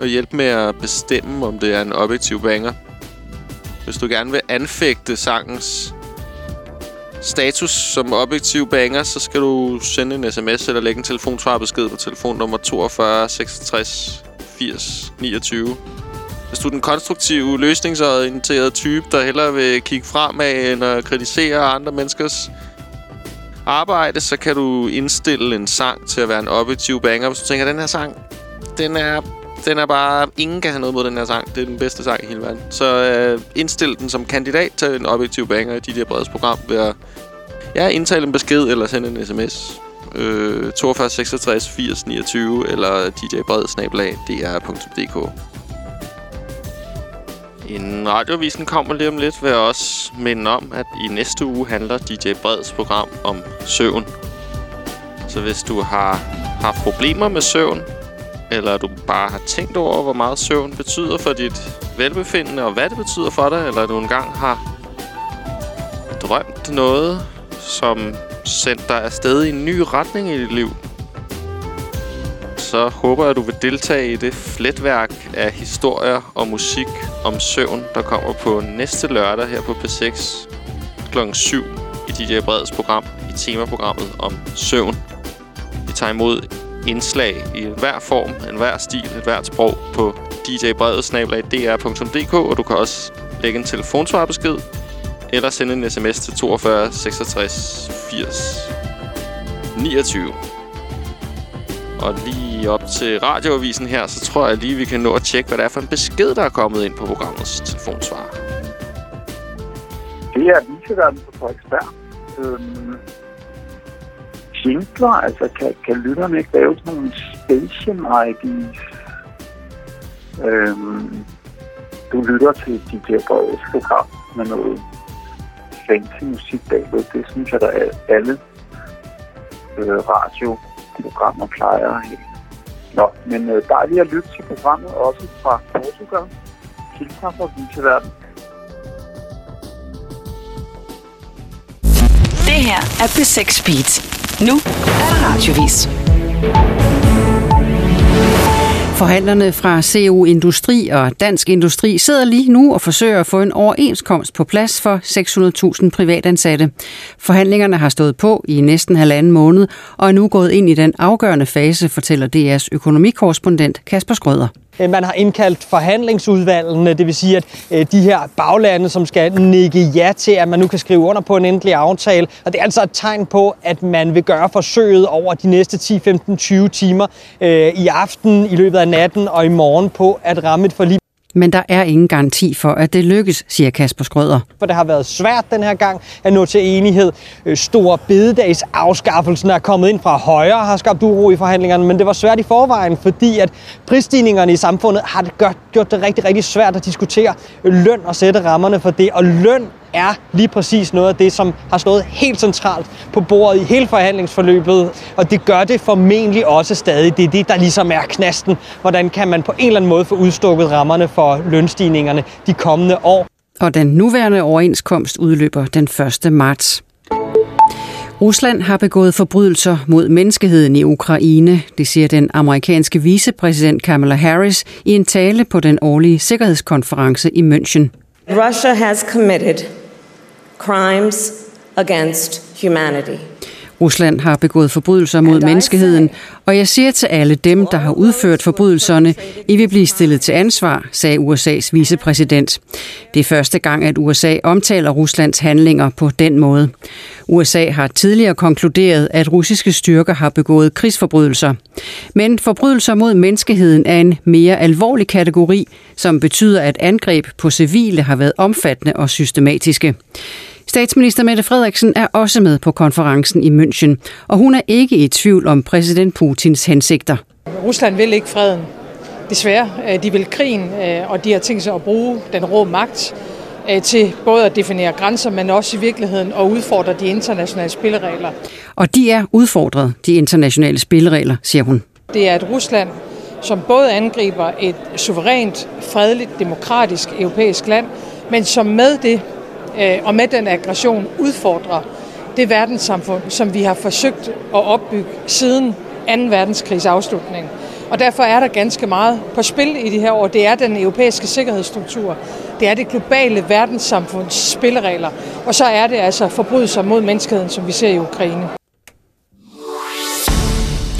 at hjælpe med at bestemme, om det er en objektiv banger. Hvis du gerne vil anfægte sangens status som objektiv banger, så skal du sende en sms eller lægge en telefonsvarbesked på telefonnummer 42 66 80 29. Hvis du er den konstruktive, løsningsorienterede type, der hellere vil kigge fremad end at kritisere andre menneskers arbejde, så kan du indstille en sang til at være en objektiv banger. Hvis du tænker, den her sang, den er, den er bare... Ingen kan have noget mod den her sang. Det er den bedste sang i hele verden. Så øh, indstil den som kandidat til en objektiv banger i dit Breds program ved at ja, indtale en besked eller sende en sms. Øh, 42 66 80 29 eller djbredsnabelag.dr.dk Inden radiovisen kommer lige om lidt, vil jeg også minde om, at i næste uge handler DJ Breds program om søvn. Så hvis du har haft problemer med søvn, eller du bare har tænkt over, hvor meget søvn betyder for dit velbefindende, og hvad det betyder for dig, eller du engang har drømt noget, som sendt dig afsted i en ny retning i dit liv, så håber jeg, at du vil deltage i det fletværk af historier og musik om søvn, der kommer på næste lørdag her på P6 kl. 7 i DJ Breds program, i temaprogrammet om søvn. Vi tager imod indslag i hver form, en hver stil, et hvert sprog på djbredet.dr.dk, og du kan også lægge en telefonsvarbesked eller sende en sms til 42 66 80 29. Og lige op til radioavisen her, så tror jeg lige, vi kan nå at tjekke, hvad det er for en besked, der er kommet ind på programmets telefonsvar.
Det er viseverden på Frederiksberg. Øhm, jingler, altså kan, kan lytterne ikke lave sådan nogle station IDs? Øhm, du lytter til DJ Breds program med noget fancy musik bagved. Det synes jeg, der er alle øh, radioprogrammer plejer at have. Nå, men øh, dejligt at lytte til programmet, også fra Portugal. Hilser fra Viseverden.
Det her er P6 Beat. Nu er der radiovis.
Forhandlerne fra CU Industri og Dansk Industri sidder lige nu og forsøger at få en overenskomst på plads for 600.000 privatansatte. Forhandlingerne har stået på i næsten halvanden måned og er nu gået ind i den afgørende fase, fortæller DR's økonomikorrespondent Kasper Skrøder.
Øh, man har indkaldt forhandlingsudvalgene, det vil sige, at øh, de her baglande, som skal nikke ja til, at man nu kan skrive under på en endelig aftale. Og det er altså et tegn på, at man vil gøre forsøget over de næste 10, 15, 20 timer øh, i aften, i løbet af natten og i morgen på at ramme et forlig.
Men der er ingen garanti for, at det lykkes, siger Kasper Skrøder.
For det har været svært den her gang at nå til enighed. Øh, store bededags afskaffelsen er kommet ind fra højre har skabt uro i forhandlingerne, men det var svært i forvejen, fordi at prisstigningerne i samfundet har det gjort det rigtig, rigtig svært at diskutere løn og sætte rammerne for det. Og løn er lige præcis noget af det, som har stået helt centralt på bordet i hele forhandlingsforløbet, og det gør det formentlig også stadig. Det er det, der ligesom er knasten. Hvordan kan man på en eller anden måde få udstukket rammerne for lønstigningerne de kommende år?
Og den nuværende overenskomst udløber den 1. marts. Rusland har begået forbrydelser mod menneskeheden i Ukraine, det siger den amerikanske vicepræsident Kamala Harris i en tale på den årlige sikkerhedskonference i München.
Russia has committed crimes against humanity.
Rusland har begået forbrydelser mod menneskeheden, og jeg siger til alle dem, der har udført forbrydelserne, I vil blive stillet til ansvar, sagde USA's vicepræsident. Det er første gang, at USA omtaler Ruslands handlinger på den måde. USA har tidligere konkluderet, at russiske styrker har begået krigsforbrydelser. Men forbrydelser mod menneskeheden er en mere alvorlig kategori, som betyder, at angreb på civile har været omfattende og systematiske. Statsminister Mette Frederiksen er også med på konferencen i München, og hun er ikke i tvivl om præsident Putins hensigter.
Rusland vil ikke freden. Desværre. Øh, De vil krigen, øh, og de har tænkt sig at bruge den rå magt øh, til både at definere grænser, men også i virkeligheden at udfordre de internationale spilleregler.
Og de er udfordret, de internationale spilleregler, siger hun.
Det er et Rusland, som både angriber et suverænt, fredeligt, demokratisk europæisk land, men som med det øh, og med den aggression udfordrer det verdenssamfund, som vi har forsøgt at opbygge siden 2. verdenskrigs afslutning. Og derfor er der ganske meget på spil i de her år. Det er den europæiske sikkerhedsstruktur. Det er det globale verdenssamfunds spilleregler. Og så er det altså forbrydelser mod menneskeheden, som vi ser i Ukraine.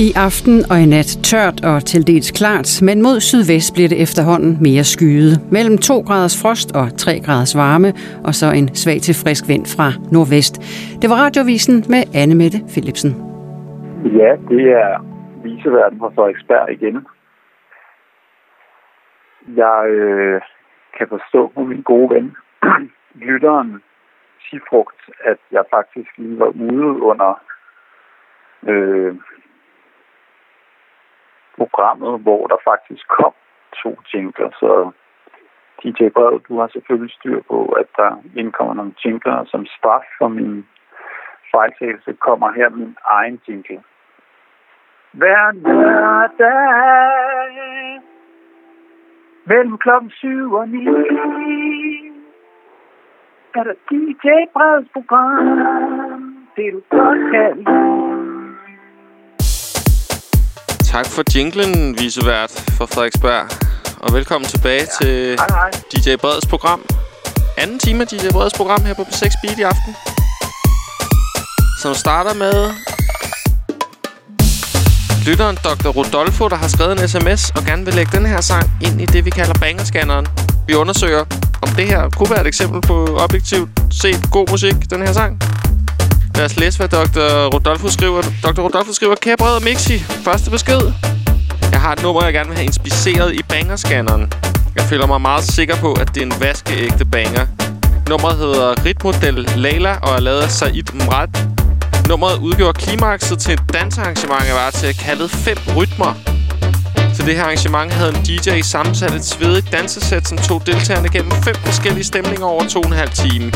I aften og i nat tørt og til dels klart, men mod sydvest bliver det efterhånden mere skyet. Mellem 2 graders frost og 3 graders varme, og så en svag til frisk vind fra nordvest. Det var radiovisen med Anne Mette Philipsen.
Ja, det er viseverden fra Frederiksberg igen. Jeg øh, kan forstå på min gode ven, lytteren Sifrugt, at jeg faktisk lige var ude under øh, programmet, hvor der faktisk kom to jingler, så DJ Bred, du har selvfølgelig styr på, at der indkommer nogle jingler, som straf for min fejltagelse kommer her min egen jingle. Hver lørdag mellem klokken 7 og 9 er der DJ Breds program. Det du godt kan lide.
Tak for jinglen, visevært fra Frederiksberg. Og velkommen tilbage ja. til
hej, hej.
DJ Breds program. Anden time af DJ Breds program her på P6 Beat i aften. Som starter med lytteren Dr. Rodolfo, der har skrevet en sms og gerne vil lægge den her sang ind i det, vi kalder bangerscanneren. Vi undersøger, om det her kunne være et eksempel på objektivt set god musik, den her sang. Lad os læse, hvad Dr. Rodolfo skriver. Dr. Rodolfo skriver, Kære Brede og Mixi, første besked. Jeg har et nummer, jeg gerne vil have inspiceret i bangerscanneren. Jeg føler mig meget sikker på, at det er en vaskeægte banger. Nummeret hedder Ritmodel Lala og er lavet af Said Mrad. Nummeret udgjorde klimakset til et dansarrangement, jeg var til kaldet fem rytmer. Til det her arrangement havde en DJ sammensat et svedigt dansesæt, som tog deltagerne gennem fem forskellige stemninger over to og en halv time.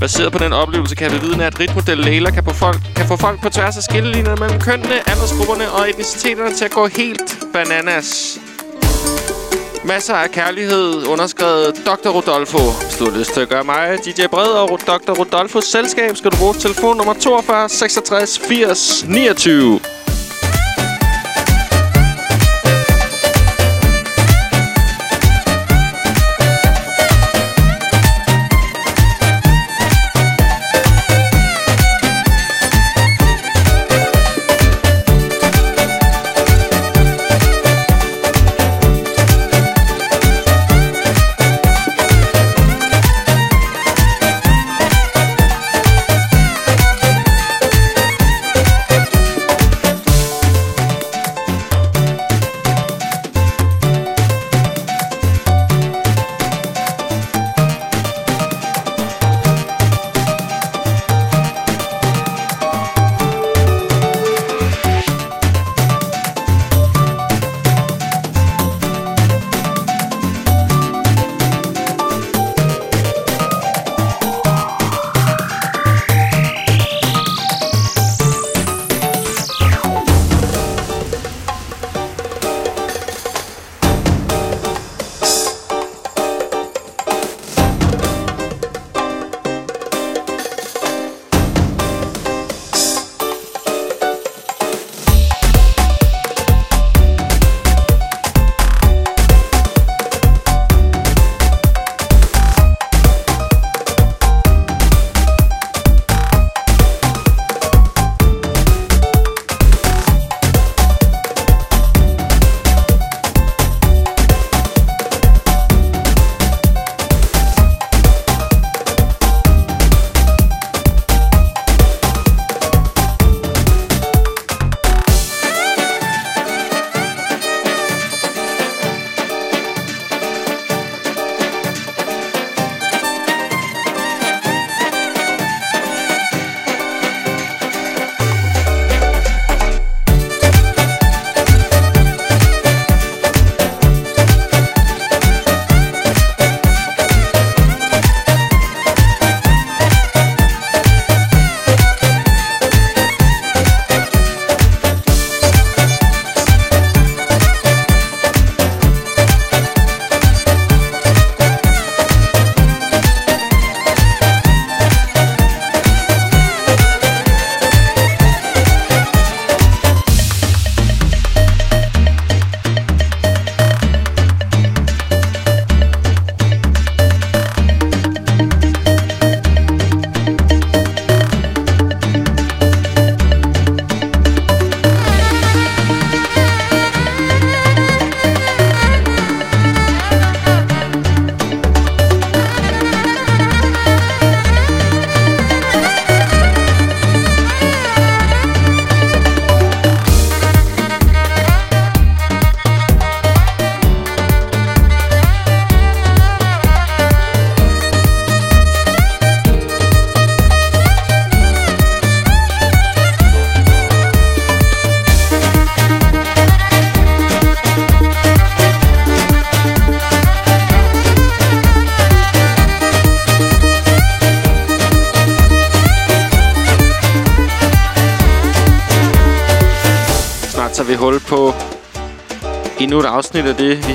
Baseret på den oplevelse kan jeg bevidne, at ritmodel Leila kan, på folk, kan få folk på tværs af skillelinjerne mellem kønnene, aldersgrupperne og etniciteterne til at gå helt bananas. Masser af kærlighed, underskrevet Dr. Rodolfo. Hvis du har lyst til at gøre mig, DJ Bred og Dr. Rodolfos selskab, skal du bruge telefonnummer 42 66 80 29.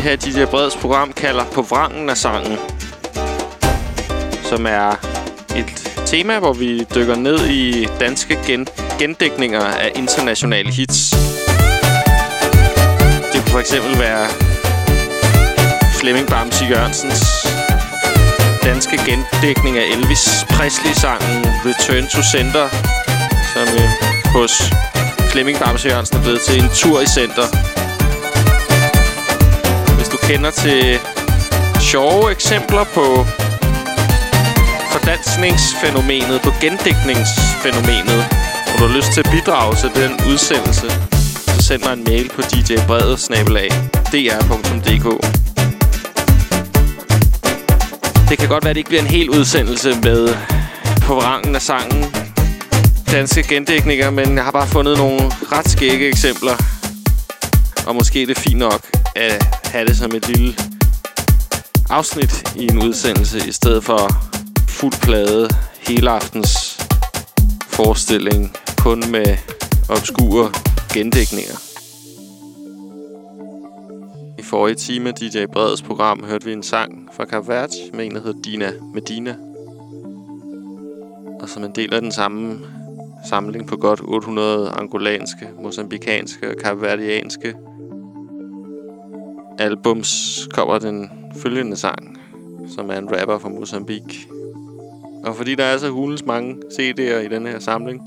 det, her DJ Breds program kalder På vrangen af sangen. Som er et tema, hvor vi dykker ned i danske gen gendækninger af internationale hits. Det kunne for eksempel være Flemming Bamse Jørgensens danske gendækning af Elvis Presley-sangen Return to Center, som øh, hos Flemming Bamse Jørgensen er blevet til en tur i center. Kender til sjove eksempler på fordansningsfænomenet, på gendækningsfænomenet, og du har lyst til at bidrage til den udsendelse, så send mig en mail på djbredet-dr.dk Det kan godt være, at det ikke bliver en hel udsendelse med på rangen af sangen. Danske gendækninger, men jeg har bare fundet nogle ret skægge eksempler. Og måske er det fint nok at have det som et lille afsnit i en udsendelse, i stedet for fuld plade hele aftens forestilling, kun med obskure gendækninger. I forrige time af DJ Breds program hørte vi en sang fra Cap Verde med en, der hedder Dina Medina. Og som en del af den samme samling på godt 800 angolanske, mozambikanske og karverdianske albums kommer den følgende sang, som er en rapper fra Mozambique. Og fordi der er så hulens mange CD'er i den her samling,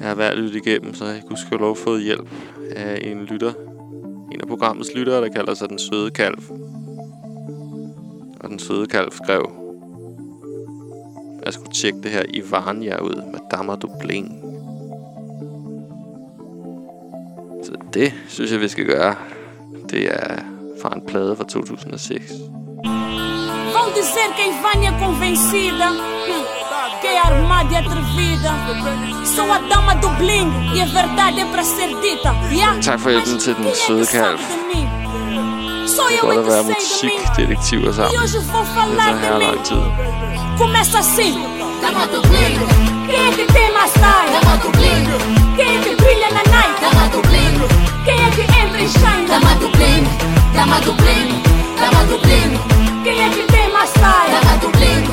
jeg har været lyttet igennem, så jeg kunne skulle lov fået hjælp af en lytter. En af programmets lyttere, der kalder sig Den Søde Kalv. Og Den Søde Kalv skrev, jeg skulle tjekke det her Ivania ud med Dammer. Så det synes jeg, vi skal gøre. Det er fra en plade fra 2006.
Vão dizer que a Ivânia é convencida Que é armada e atrevida Sou a dama do bling E a verdade é pra ser dita yeah?
Tak for hjælpen til den søde kalv.
Sou
Det er
eu
godt at
que
være
sei de mim
musikdetektiver
E
sammen.
hoje vou
Det
falar
tager
de
her
mim
lang tid.
Começa assim Dama do bling Quem é que tem mais style? Dama do bling Quem é que brilha na shine? Dama do bling Dama do bling Dama do bling Quem é que tem mais style? Dama do bling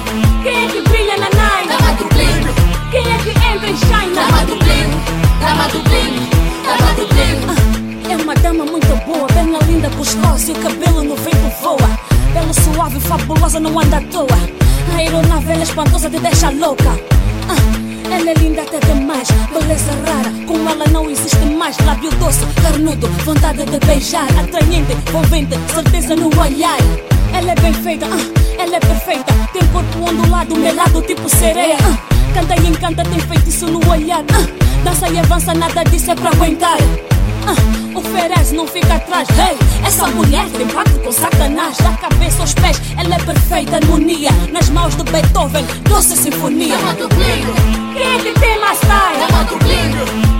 Quem é que brilha na night? Dama do bling Quem é que entra e shine? Dama do bling Dama do bling Dama do bling É uma dama muito boa, perna linda, gostosa e o cabelo no vento voa. Belo suave, fabulosa, não anda à toa. A aeronave é espantosa, te deixa louca. Ah, ela é linda até demais, beleza rara. Com ela não existe mais. Lábio doce, carnudo, vontade de beijar. Atraente, envolvente, certeza no olhar. Ela é bem feita, ah, ela é perfeita. Tem corpo ondulado, melado, tipo sereia. Ah, canta e encanta, tem feitiço no olhar. Ah, dança e avança, nada disso é pra aguentar. Ah, oferece, não fica atrás. Hey, essa mulher tem pacto com Satanás. Da cabeça aos pés, ela é perfeita harmonia. Nas mãos de Beethoven, doce sinfonia. Dama do. Quem é que tem mais style? Dama do.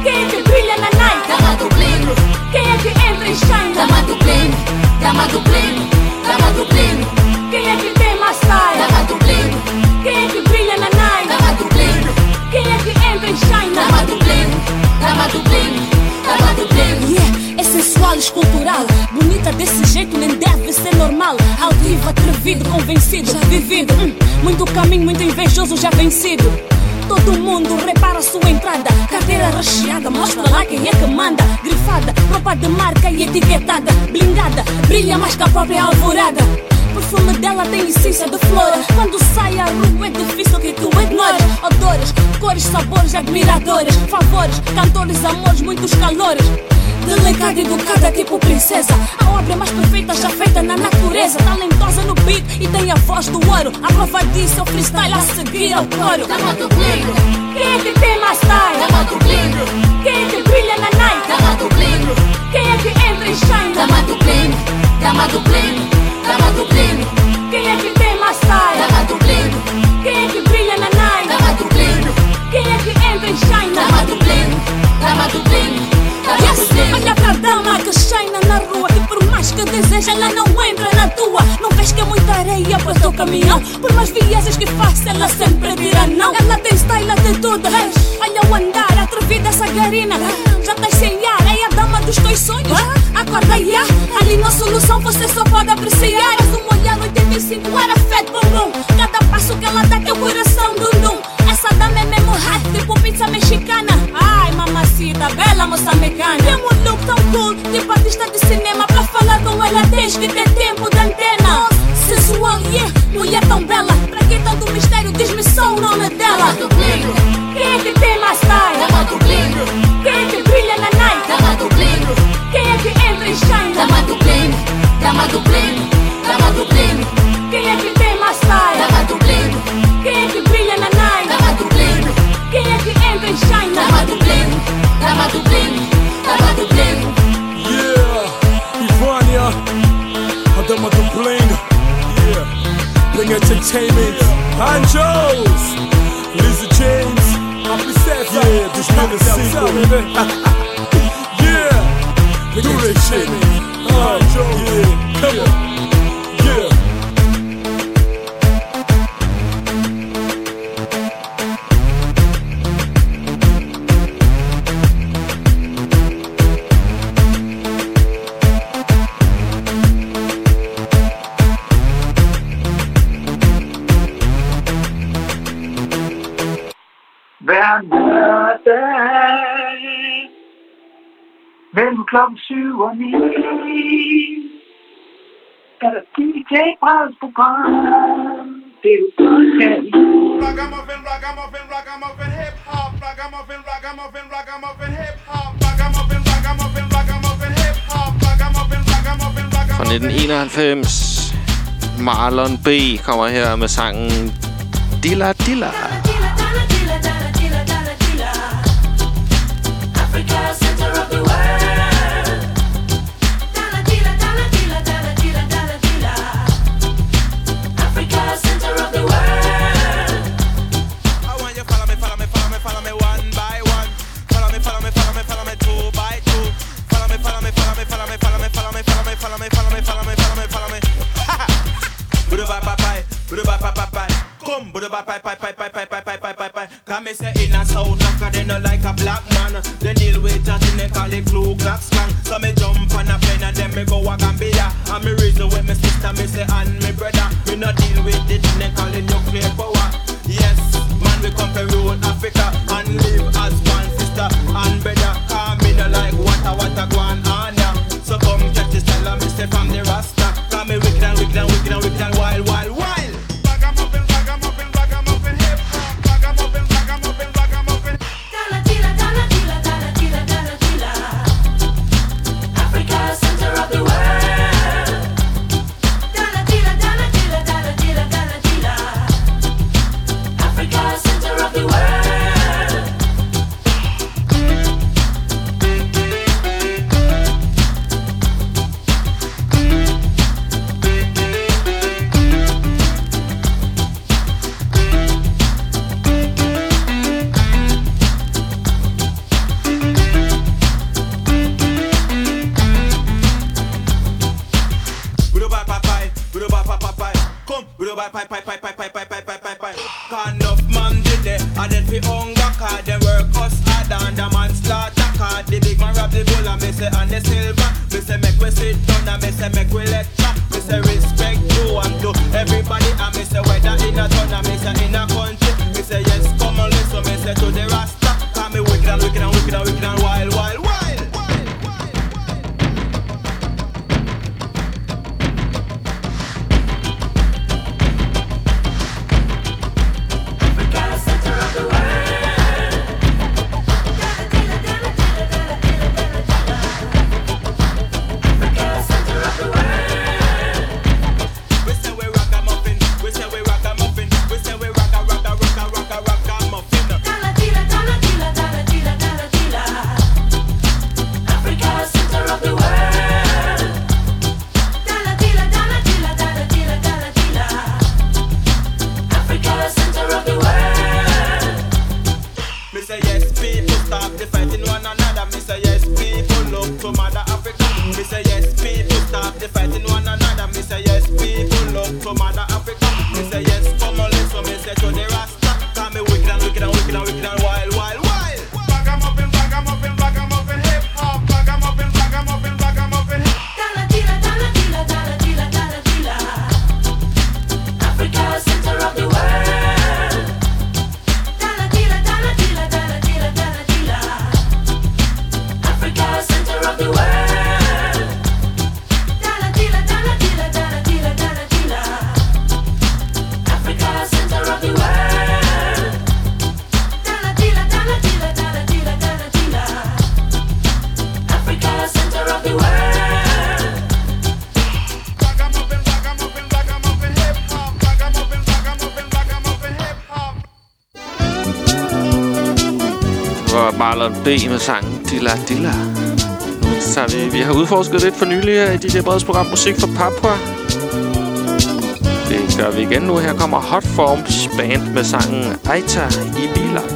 Quem é que brilha na night? Dama do bling. Quem é que entra e shine? Dama do bling. Dama do bling. Dama do. Quem é que tem mais style? Dama do bling. Quem é que brilha na night? Que entra e shine? Dama do bling. Dama do bling. Dama do bling. Yeah, é sensual, escultural. Bonita desse jeito nem deve ser normal. Altivo, atrevido, convencido, já vivido. Hum, muito caminho, muito invejoso, já vencido. Todo mundo repara a sua entrada. Carteira recheada, mostra lá quem é que manda. Grifada, roupa de marca e etiquetada. Blindada, brilha mais que a própria alvorada. Perfume dela tem essência de flor. Quando sai à rua é difícil que tu ignores. Odores, cores, sabores, admiradores. Favores, cantores, amores, muitos calores. Delicada, educada, tipo princesa. A obra mais perfeita já feita na natureza. Talentosa no beat e tem a voz do ouro. A prova disso é o freestyle a seguir ao coro. Dama do bling. Quem é que tem mais style? Dama do bling. Quem é que brilha na night? Dama do bling. Quem é que entra e shine? Dama do bling. Dama do bling. Dama do. Quem é que tem mais style? Dama do. Quem é que brilha na night? Dama do. Quem é que entra e shine? Dama do bling. Dama do bling. Yes, olha pra dama que shine na rua Que por mais que deseja ela não entra na tua Não vês que é muita areia para o teu caminhão Por mais viagens que faça ela sempre dirá não Ela tem style de tudo Olha o andar, atrevida essa garina Já tá sem ar, é dos teus sonhos. Acorda aí, ali na solução você só pode apreciar. Mas uma olhada 85 era fé de bumbum. Cada passo que ela dá, teu coração dum dum. Essa dama é mesmo hot, tipo pizza mexicana. Ai, mamacita, bela moçambicana. Tem um look tão cool, tipo artista de cinema. Pra falar com ela tens que ter tempo de antena. Sensual, yeah, mulher tão bela. Pra que tanto mistério? Diz-me só o nome dela. Quem é que tem mais style? Dama do bling. Shine? Dama do bling. Dama do bling. Dama do bling. Quem é que tem mais style? Dama do bling. Quem é que brilha na night? Dama do bling. Quem é que entra e shine? Dama do bling. Dama do bling. Dama do bling.
Yeah, Ivania, a dama do bling. Yeah, bling entertainment. Anjos, Lizzie James, yeah, dos 2005. Nous
les chaînes Mellem klokken 7 og 9 Er der DJ Breds program Det er jo kan
Ragamuffin, ragamuffin, ragamuffin, hip hop, ragamuffin, ragamuffin, ragamuffin, hip hop, ragamuffin, ragamuffin, ragamuffin, hip hop, ragamuffin, ragamuffin,
Fra 1991. Marlon B. kommer her med sangen Dilla Dilla.
Africa, center of the
me, follow me, follow me, follow me, follow me. Budu bye bye bye, budu bye bye bye bye. Come, budu bye bye bye bye bye bye bye bye bye bye. Come me say in a South Africa they not like a black man. They deal with that thing they call it Ku Klux Klan. So me jump on a plane and then me go a Gambia. And me reason with me sister, me say and me brother. Me not deal with the thing they call it nuclear power. Yes, man we come to rule Africa and live as one sister and brother.
Udforsket lidt for nylig her i DJ Breds program Musik for Papua. Det gør vi igen nu. Her kommer Hot Forms band med sangen Aita i Bilak.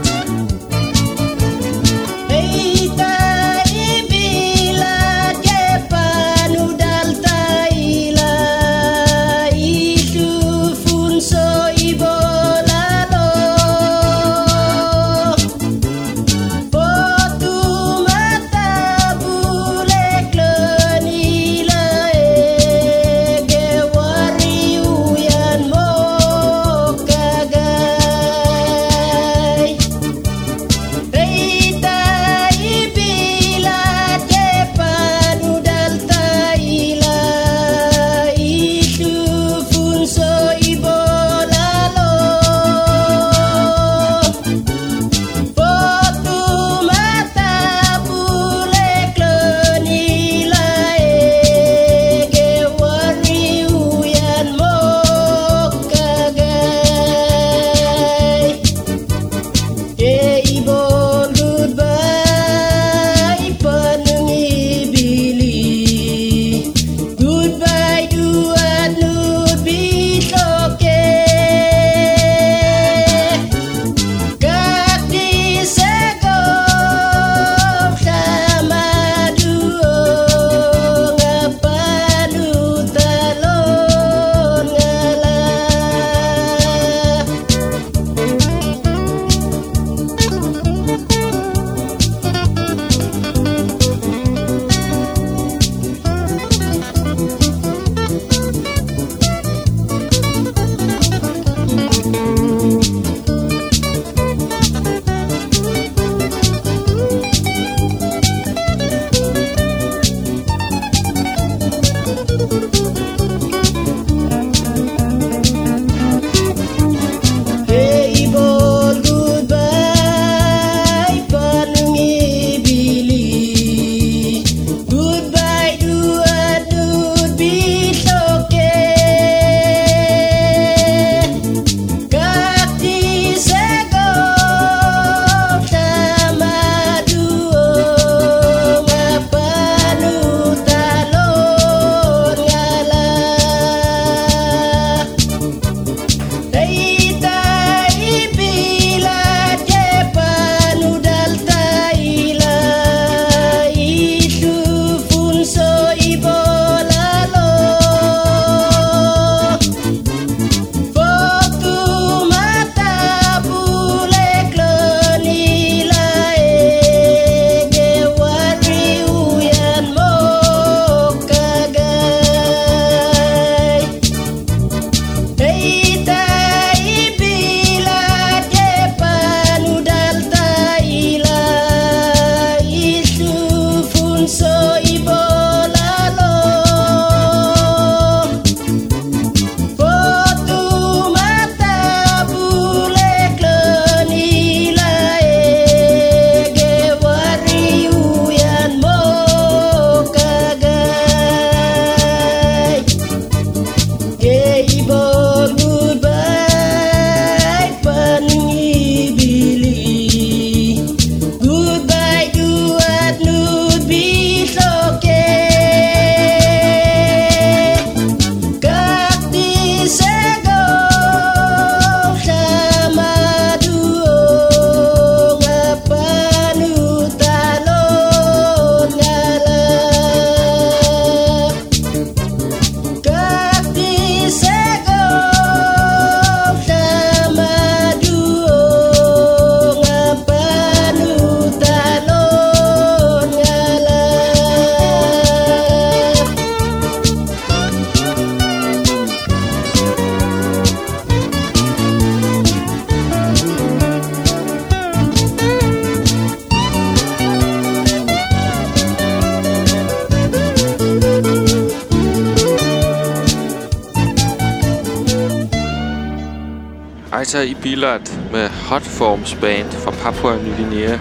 Aita i Billard med Hot Forms Band fra Papua Ny Guinea.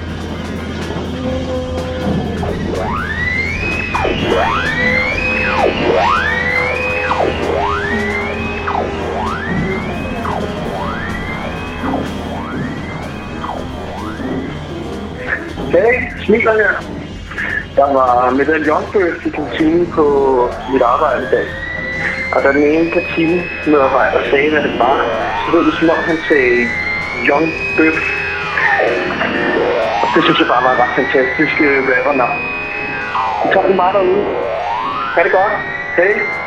Hey, smiler her. Der var medaillonbøf i kantinen på mit arbejde i dag. Og da den ene kantinemedarbejder sagde, hvad det var, du ved, det som om han sagde Young Bøf. Og det synes jeg bare var et ret fantastisk øh, rappernavn. Vi tager det meget derude. Ha' det godt. Hej.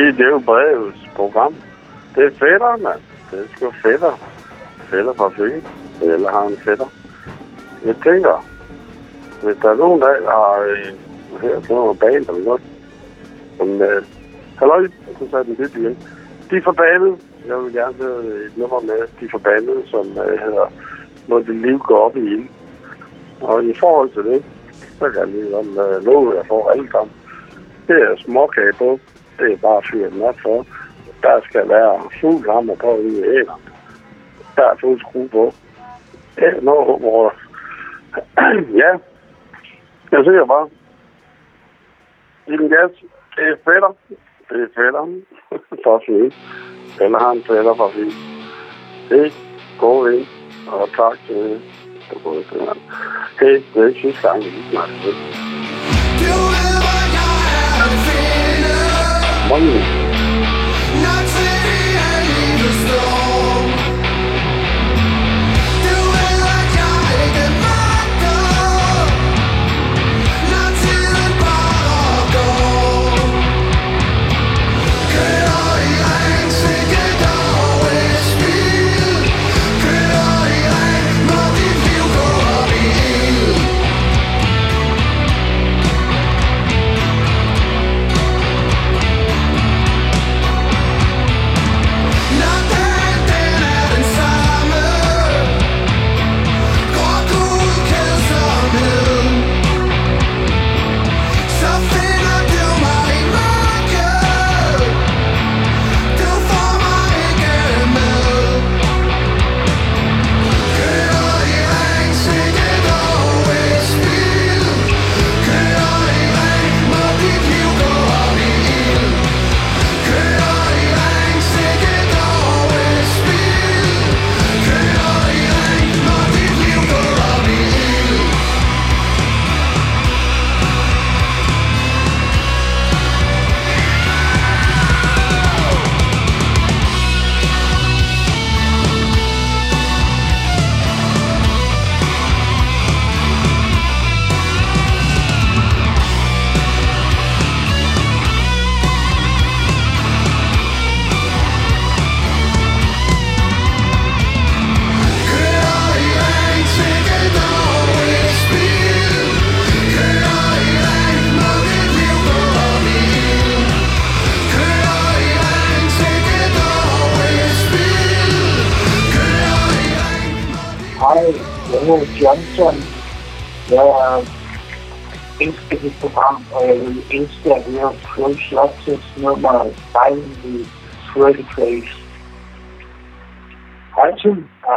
Sige, det er jo brevets program. Det er fætter, mand. Det er sgu fætter. Fætter fra Fyn. Eller har en fætter. Jeg tænker, hvis der er nogen, der har øh, her sådan nogle band, der vil godt. Men, øh, halløj, så sagde den lidt igen. De er forbandet. Jeg vil gerne have et nummer med. De er forbandet, som øh, hedder når dit liv går op i ild. Og i forhold til det, så kan jeg lige om øh, love, jeg får alle sammen. Det er småkage på. Det er bare fyret med for. Der skal være fuld hammer på i hænderne. Der er fuld skrue på. Det er noget, hvor... ja, jeg siger bare. Din gas, det er fætter. Det er fætter for Fyn. Den har en fætter for Fyn. Det er god ind. Og tak til det både til ham. Det, det er ikke sidste gang, vi snakker det. Mange. Hej, program, og jeg vil elske at høre Flo Slottes nummer Silently Swirly Face. Hej, Tim. Ja.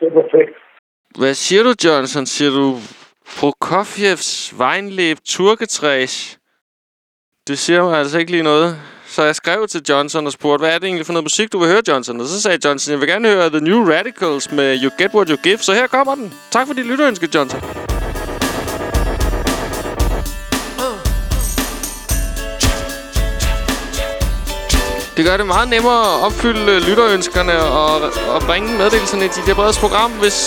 Det er perfekt.
Hvad siger du, Johnson? Siger du Prokofjevs Weinleb Turketræs? Det siger mig altså ikke lige noget. Så jeg skrev til Johnson og spurgte, hvad er det egentlig for noget musik, du vil høre, Johnson? Og så sagde Johnson, jeg vil gerne høre The New Radicals med You Get What You Give. Så her kommer den. Tak for dit lytterønske, Johnson. Det gør det meget nemmere at opfylde øh, lytterønskerne og, og bringe meddelelserne til det brede program, hvis,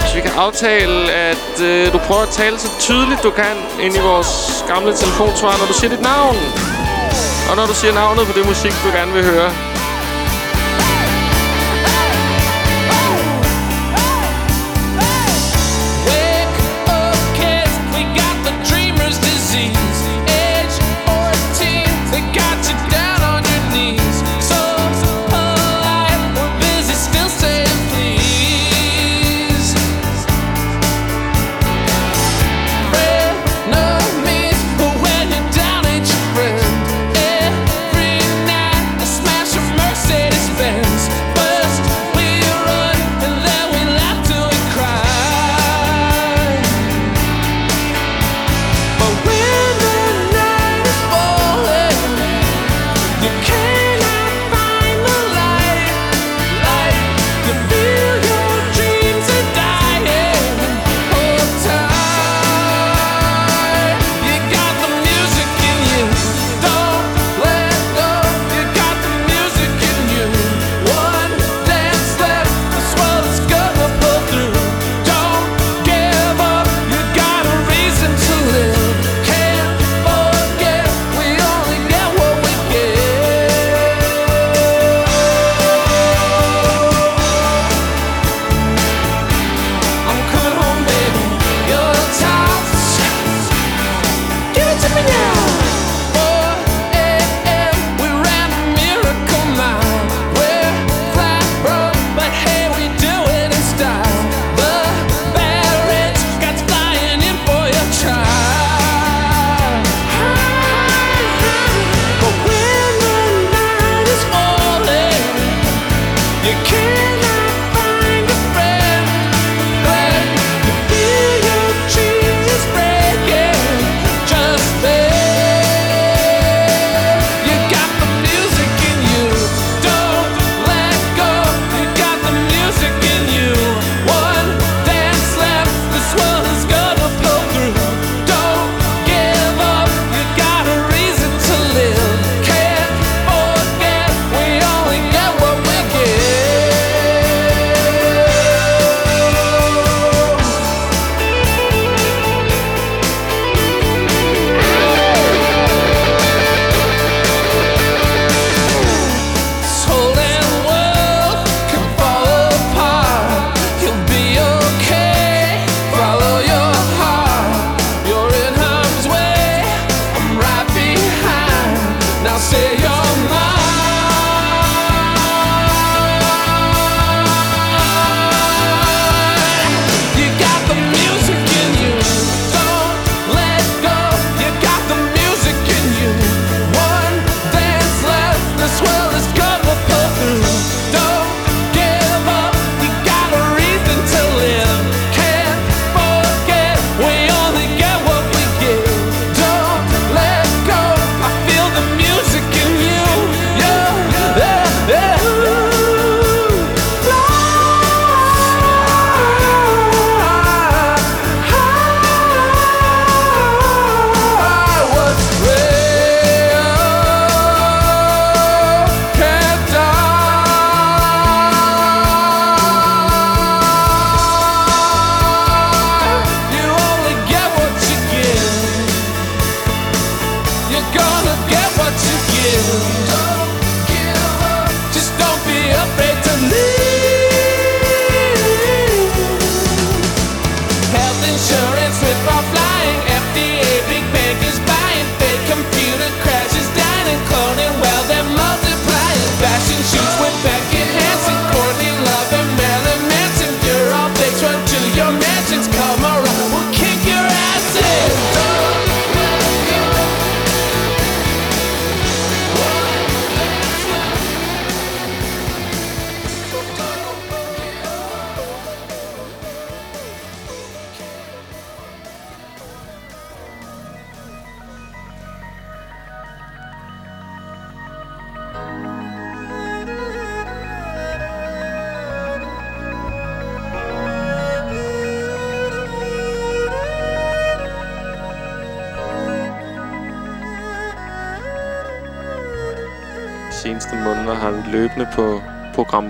hvis vi kan aftale, at øh, du prøver at tale så tydeligt du kan ind i vores gamle telefonsvar, når du siger dit navn. Og når du siger navnet på det musik, du gerne vil høre.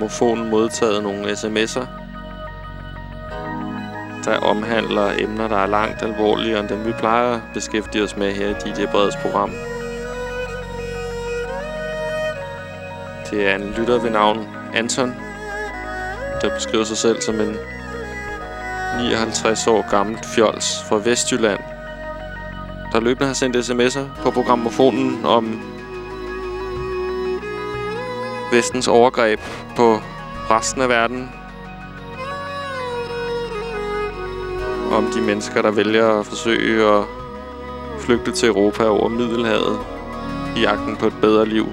Mikrofonen modtaget nogle sms'er, der omhandler emner, der er langt alvorligere end dem, vi plejer at beskæftige os med her i DJ Breds program. Det er en lytter ved navn Anton, der beskriver sig selv som en 59 år gammel fjols fra Vestjylland, der løbende har sendt sms'er på programmofonen om vestens overgreb på resten af verden. Om de mennesker, der vælger at forsøge at flygte til Europa over Middelhavet i jagten på et bedre liv.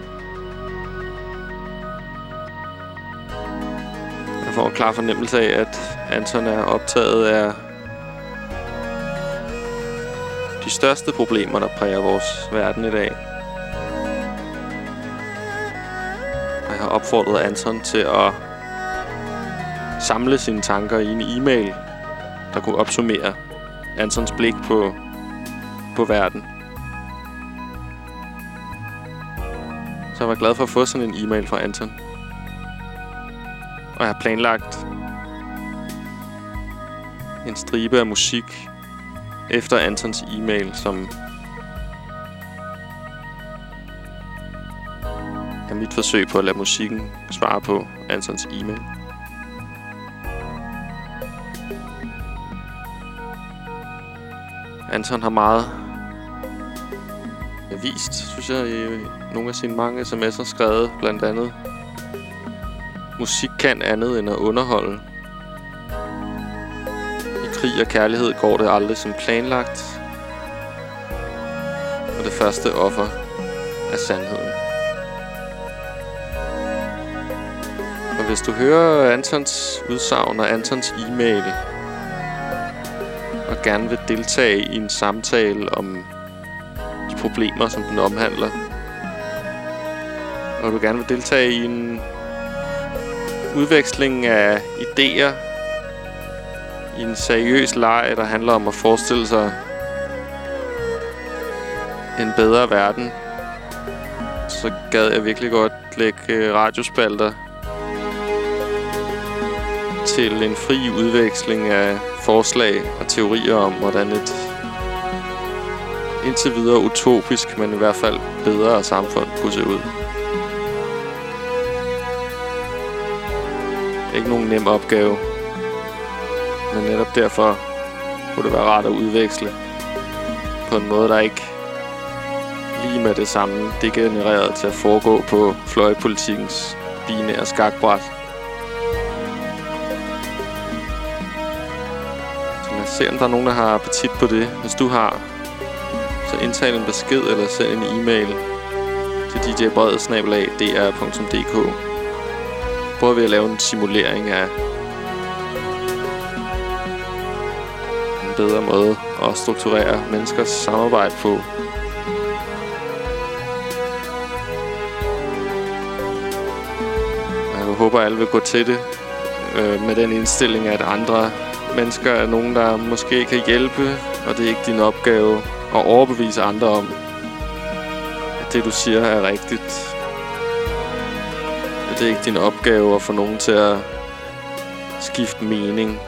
Jeg får en klar fornemmelse af, at Anton er optaget af de største problemer, der præger vores verden i dag. Og jeg har opfordret Anton til at samle sine tanker i en e-mail, der kunne opsummere Antons blik på, på verden. Så jeg var glad for at få sådan en e-mail fra Anton. Og jeg har planlagt en stribe af musik efter Antons e-mail, som er mit forsøg på at lade musikken svare på Antons e-mail. Anton har meget øh, vist, synes jeg, i nogle af sine mange sms'er skrevet, blandt andet Musik kan andet end at underholde. I krig og kærlighed går det aldrig som planlagt. Og det første offer er sandheden. Og hvis du hører Antons udsagn og Antons e-mail, gerne vil deltage i en samtale om de problemer, som den omhandler, og du gerne vil deltage i en udveksling af idéer i en seriøs leg, der handler om at forestille sig en bedre verden, så gad jeg virkelig godt lægge øh, radiospalter til en fri udveksling af forslag og teorier om, hvordan et indtil videre utopisk, men i hvert fald bedre samfund kunne se ud. Ikke nogen nem opgave, men netop derfor kunne det være rart at udveksle på en måde, der ikke lige med det samme degenereret til at foregå på fløjpolitikens binære skakbræt. Se, om der er nogen, der har appetit på det. Hvis du har, så indtal en besked eller send en e-mail til djbredet.dr.dk Prøver vi at lave en simulering af en bedre måde at strukturere menneskers samarbejde på. Jeg håber, at alle vil gå til det øh, med den indstilling, at andre mennesker er nogen, der måske kan hjælpe, og det er ikke din opgave at overbevise andre om, at det, du siger, er rigtigt. Og det er ikke din opgave at få nogen til at skifte mening.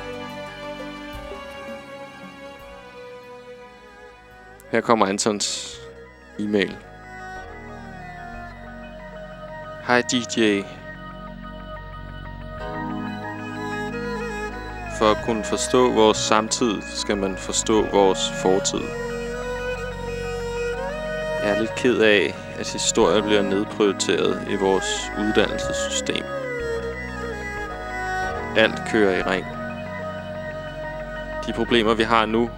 Her kommer Antons e-mail. Hej DJ. For at kunne forstå vores samtid, skal man forstå vores fortid. Jeg er lidt ked af, at historie bliver nedprioriteret i vores uddannelsessystem. Alt kører i ring. De problemer, vi har nu,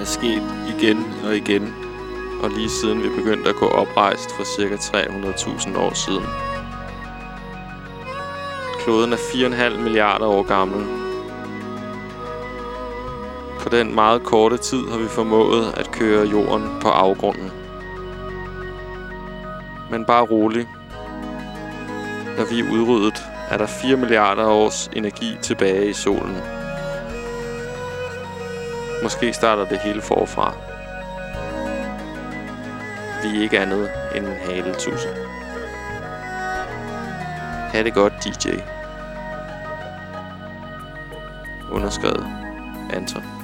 er sket igen og igen, og lige siden vi begyndte at gå oprejst for ca. 300.000 år siden. Kloden er 4,5 milliarder år gammel. På den meget korte tid har vi formået at køre jorden på afgrunden. Men bare rolig. Når vi er udryddet, er der 4 milliarder års energi tilbage i solen. Måske starter det hele forfra. Vi er ikke andet end en haletusse. Ha' det godt, DJ. Underskrevet Anton.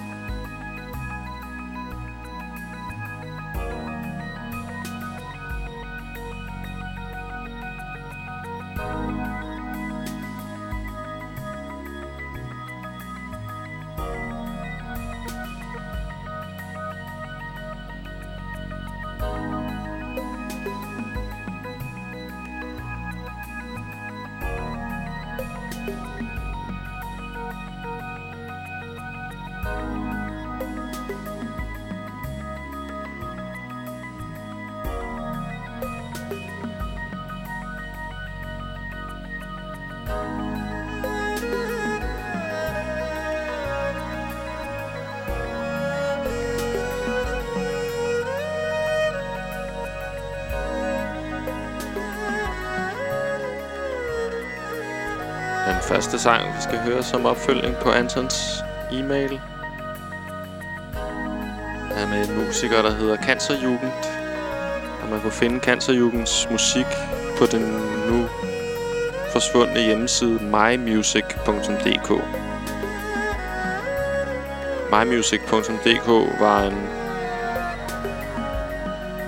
Næste sang, vi skal høre som opfølging på Antons e-mail, er med en musiker, der hedder Cancerjugend. Og man kunne finde Cancerjugens musik på den nu forsvundne hjemmeside mymusic.dk. mymusic.dk var en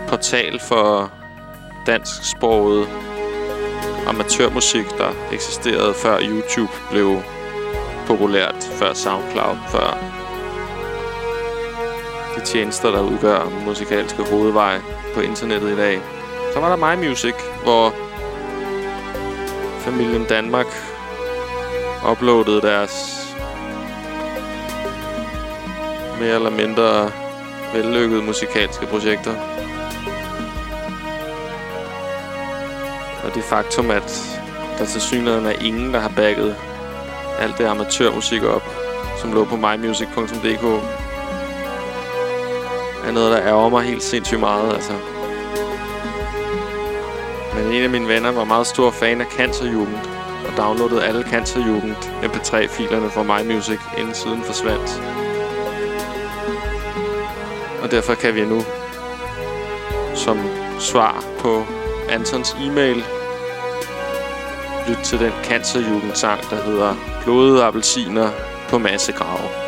portal for dansksproget amatørmusik, der eksisterede før YouTube blev populært, før SoundCloud, før de tjenester, der udgør musikalske hovedveje på internettet i dag. Så var der My Music, hvor familien Danmark uploadede deres mere eller mindre vellykkede musikalske projekter. Det faktum, at der til synligheden er ingen, der har bagget alt det amatørmusik op, som lå på mymusic.dk, er noget, der ærger mig helt sindssygt meget, altså. Men en af mine venner var meget stor fan af Cancerjugend, og downloadede alle Cancerjugend MP3-filerne fra MyMusic, inden siden forsvandt. Og derfor kan vi nu, som svar på Antons e-mail, lytte til den cancerjugendsang, der hedder Blodede appelsiner på massegrave.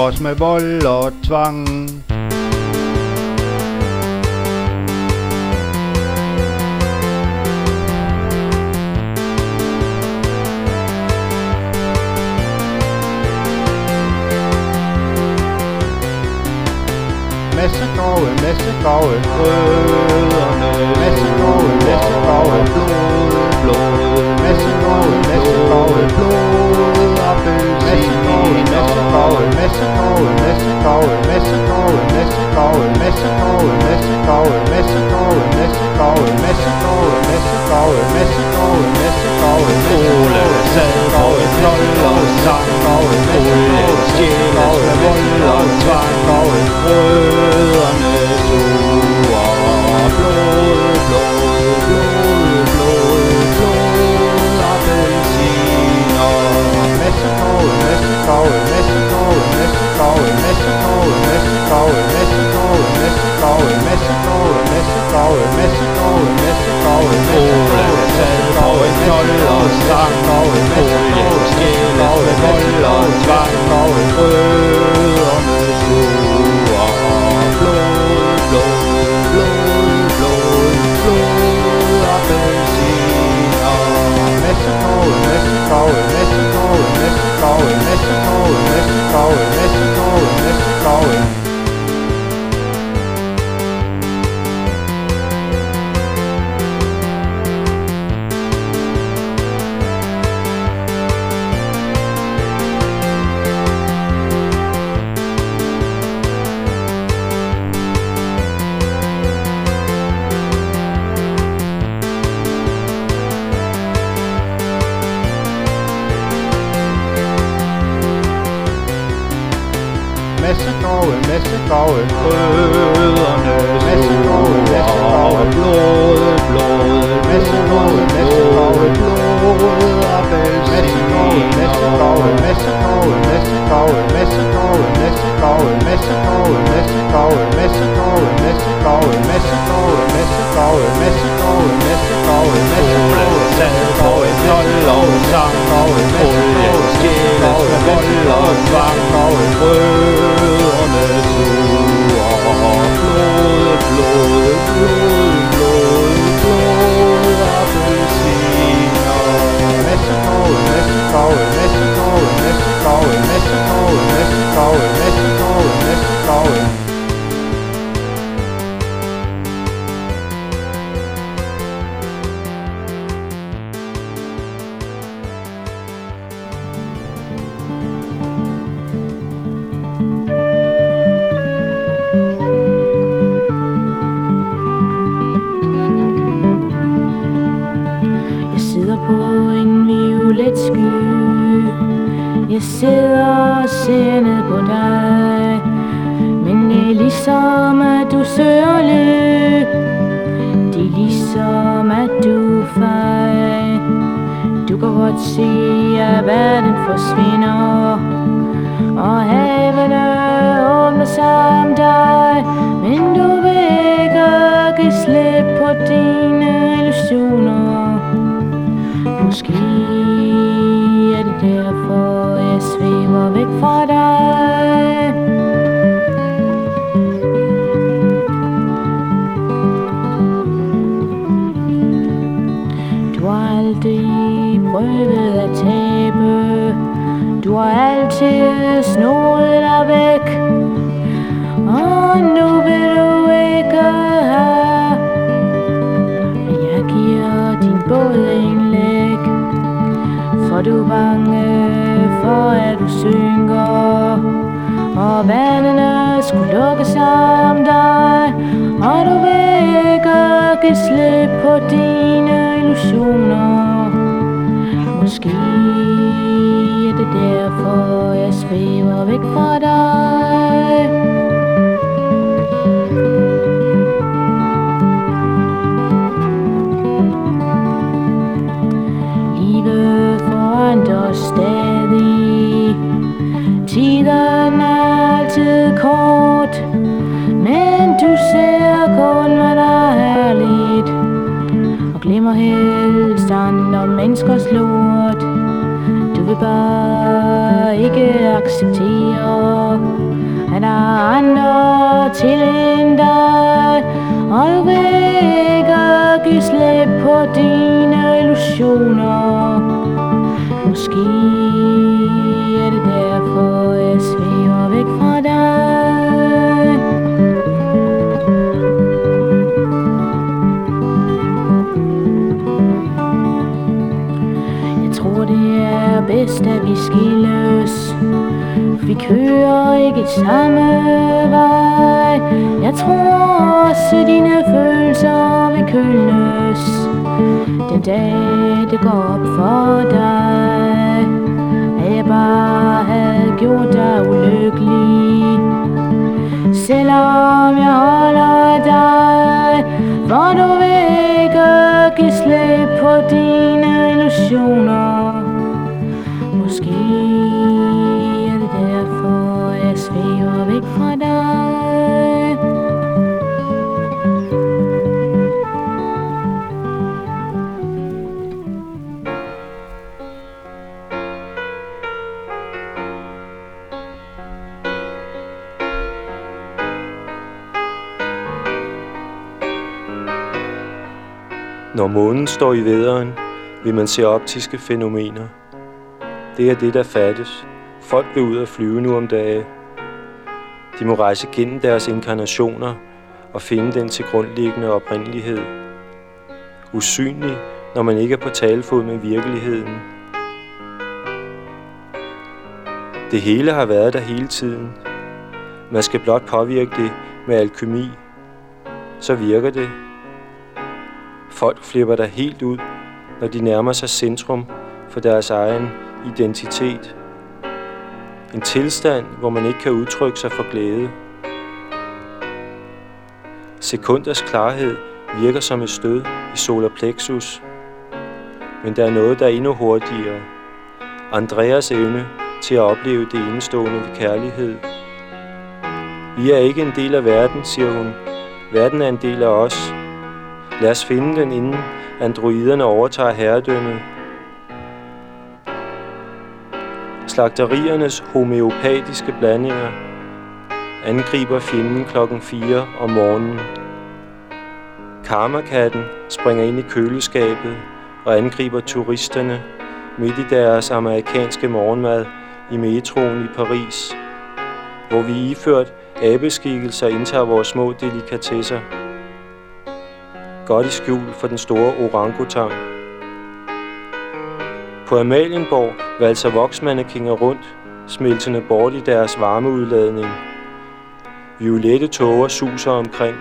Cross med vold og tvang.
Masse grove, masse grove, øh. Har altid snoet dig væk. Og nu vil du ikke have. Jeg giver din båd en læg. For du er bange for at du synker Og vandene skulle lukke sig om dig Og du vil ikke give slip på dine illusioner Måske det derfor jeg svæver væk fra dig. Livet forandrer stadig. Tiden er altid kort Men du ser kun hvad der er lidt. Og glemmer helst andre menneskers lort. Du vil bare ikke acceptere Han har andre til end dig Og du vil ikke give slip på dine illusioner. Måske er det derfor, er bedst, at vi skilles Vi kører ikke samme vej. Jeg tror også, dine følelser vil kølnes Den dag, det går op for dig At jeg bare havde gjort dig ulykkelig. Selvom jeg holder dig For du vil ikke give slip på dine illusioner.
Står i vederen, vil man se optiske fænomener. Det er det, der fattes. Folk vil ud og flyve nu om dage. De må rejse gennem deres inkarnationer og finde den til grundlæggende oprindelighed. Usynlig, når man ikke er på talefod med virkeligheden. Det hele har været der hele tiden. Man skal blot påvirke det med alkymi. Så virker det. Folk flipper der helt ud, når de nærmer sig centrum for deres egen identitet. En tilstand, hvor man ikke kan udtrykke sig for glæde. Sekunders klarhed virker som et stød i solar plexus. Men der er noget, der er endnu hurtigere. Andreas evne til at opleve det enestående ved kærlighed. Vi er ikke en del af verden, siger hun. Verden er en del af os. Lad os finde den, inden androiderne overtager herredømmet. Slagteriernes homeopatiske blandinger angriber fjenden klokken 4 om morgenen. Karmakatten springer ind i køleskabet og angriber turisterne midt i deres amerikanske morgenmad i metroen i Paris, hvor vi iført abeskikkelser indtager vores små delikatesser. Godt i skjul for den store orangutang. På Amalienborg valser voksmandekinger rundt, smeltende bort i deres varmeudladning. Violette tåger suser omkring.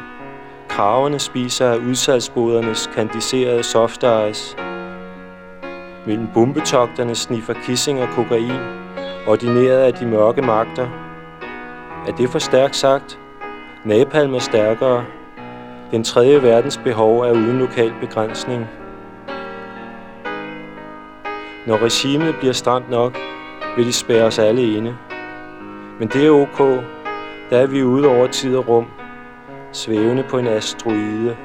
Kraverne spiser af udsalgsbodernes kandiserede soft ice. Mellem bombetogterne sniffer kissing og kokain, ordineret af de mørke magter. Er det for stærkt sagt? Napalm er stærkere. Den tredje verdens behov er uden lokal begrænsning. Når regimet bliver stramt nok, vil de spærre os alle inde. Men det er ok. Der er vi ude over tid og rum, svævende på en asteroide.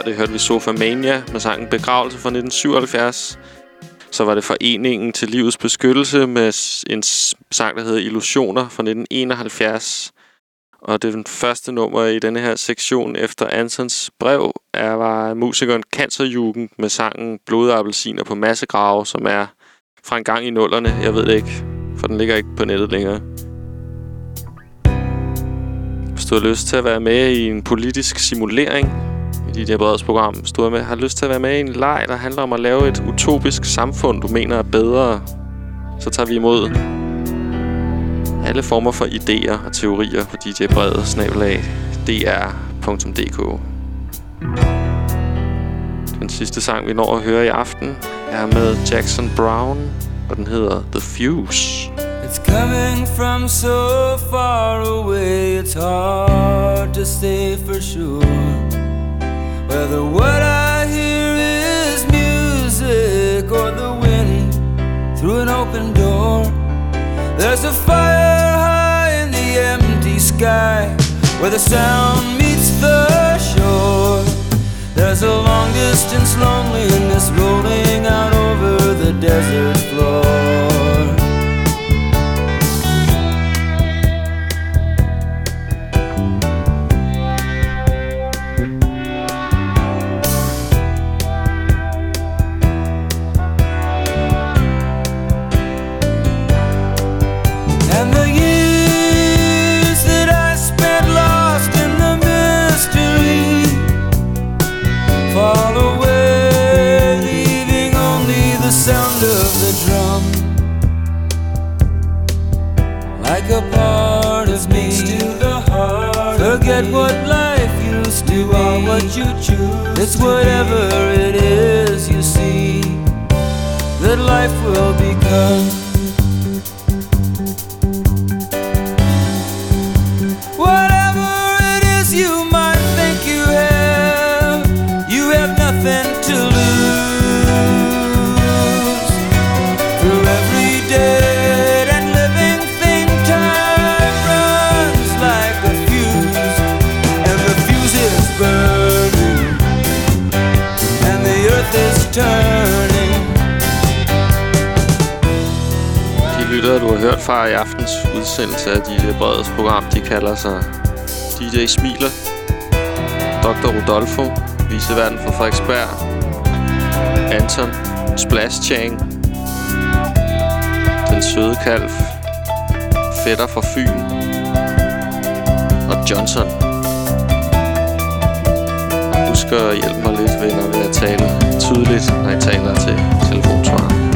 Før det hørte vi Sofa Mania med sangen Begravelse fra 1977. Så var det Foreningen til Livets Beskyttelse med en sang, der hedder Illusioner fra 1971. Og det første nummer i denne her sektion efter Ansons brev er, var musikeren Cancerjugend med sangen Blodappelsiner på massegrave, som er fra en gang i nullerne. Jeg ved det ikke, for den ligger ikke på nettet længere. Hvis du har lyst til at være med i en politisk simulering i dit Breds program, hvis du med, har lyst til at være med i en leg, der handler om at lave et utopisk samfund, du mener er bedre, så tager vi imod alle former for idéer og teorier på DJ djbredet snabelag dr.dk. Den sidste sang, vi når at høre i aften, er med Jackson Brown, og den hedder The Fuse.
It's coming from so far away, it's hard to say for sure whether what I hear is music or the wind through an open door. There's a fire high in the empty sky where the sound meets the shore. There's a long distance loneliness rolling out over the desert floor. Forget what life used to be. What you choose, it's whatever it is you see that life will become.
Hørt fra i aftens udsendelse af DJ øh, Breds program, de kalder sig DJ Smiler, Dr. Rodolfo, Viseverden fra Frederiksberg, Anton, Splash Chang, Den Søde Kalv, Fætter fra Fyn og Johnson. Husk at hjælpe mig lidt, venner, ved at tale tydeligt, når I taler til telefonsvaren.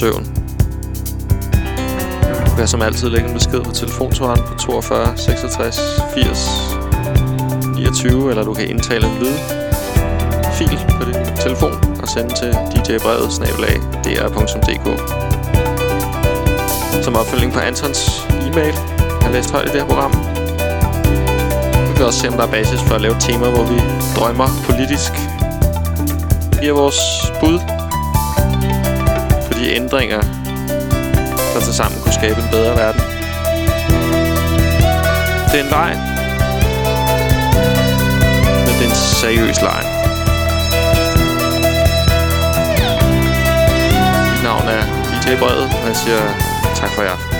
Søvn. Du kan som altid lægge en besked på telefonsvaren på 42 66 80 29, eller du kan indtale en lyd fil på din telefon og sende til djbrevet snabelag dr.dk. Som opfølging på Antons e-mail, jeg læst højt i det her program. Vi kan også se, om der er basis for at lave temaer, hvor vi drømmer politisk. Giver vores bud de ændringer, der til sammen kunne skabe en bedre verden. Det er en leg, men det er en seriøs leg. Mit navn er DJ Brede, og jeg siger tak for i aften.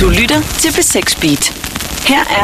Du lytter til B6 Beat. Her er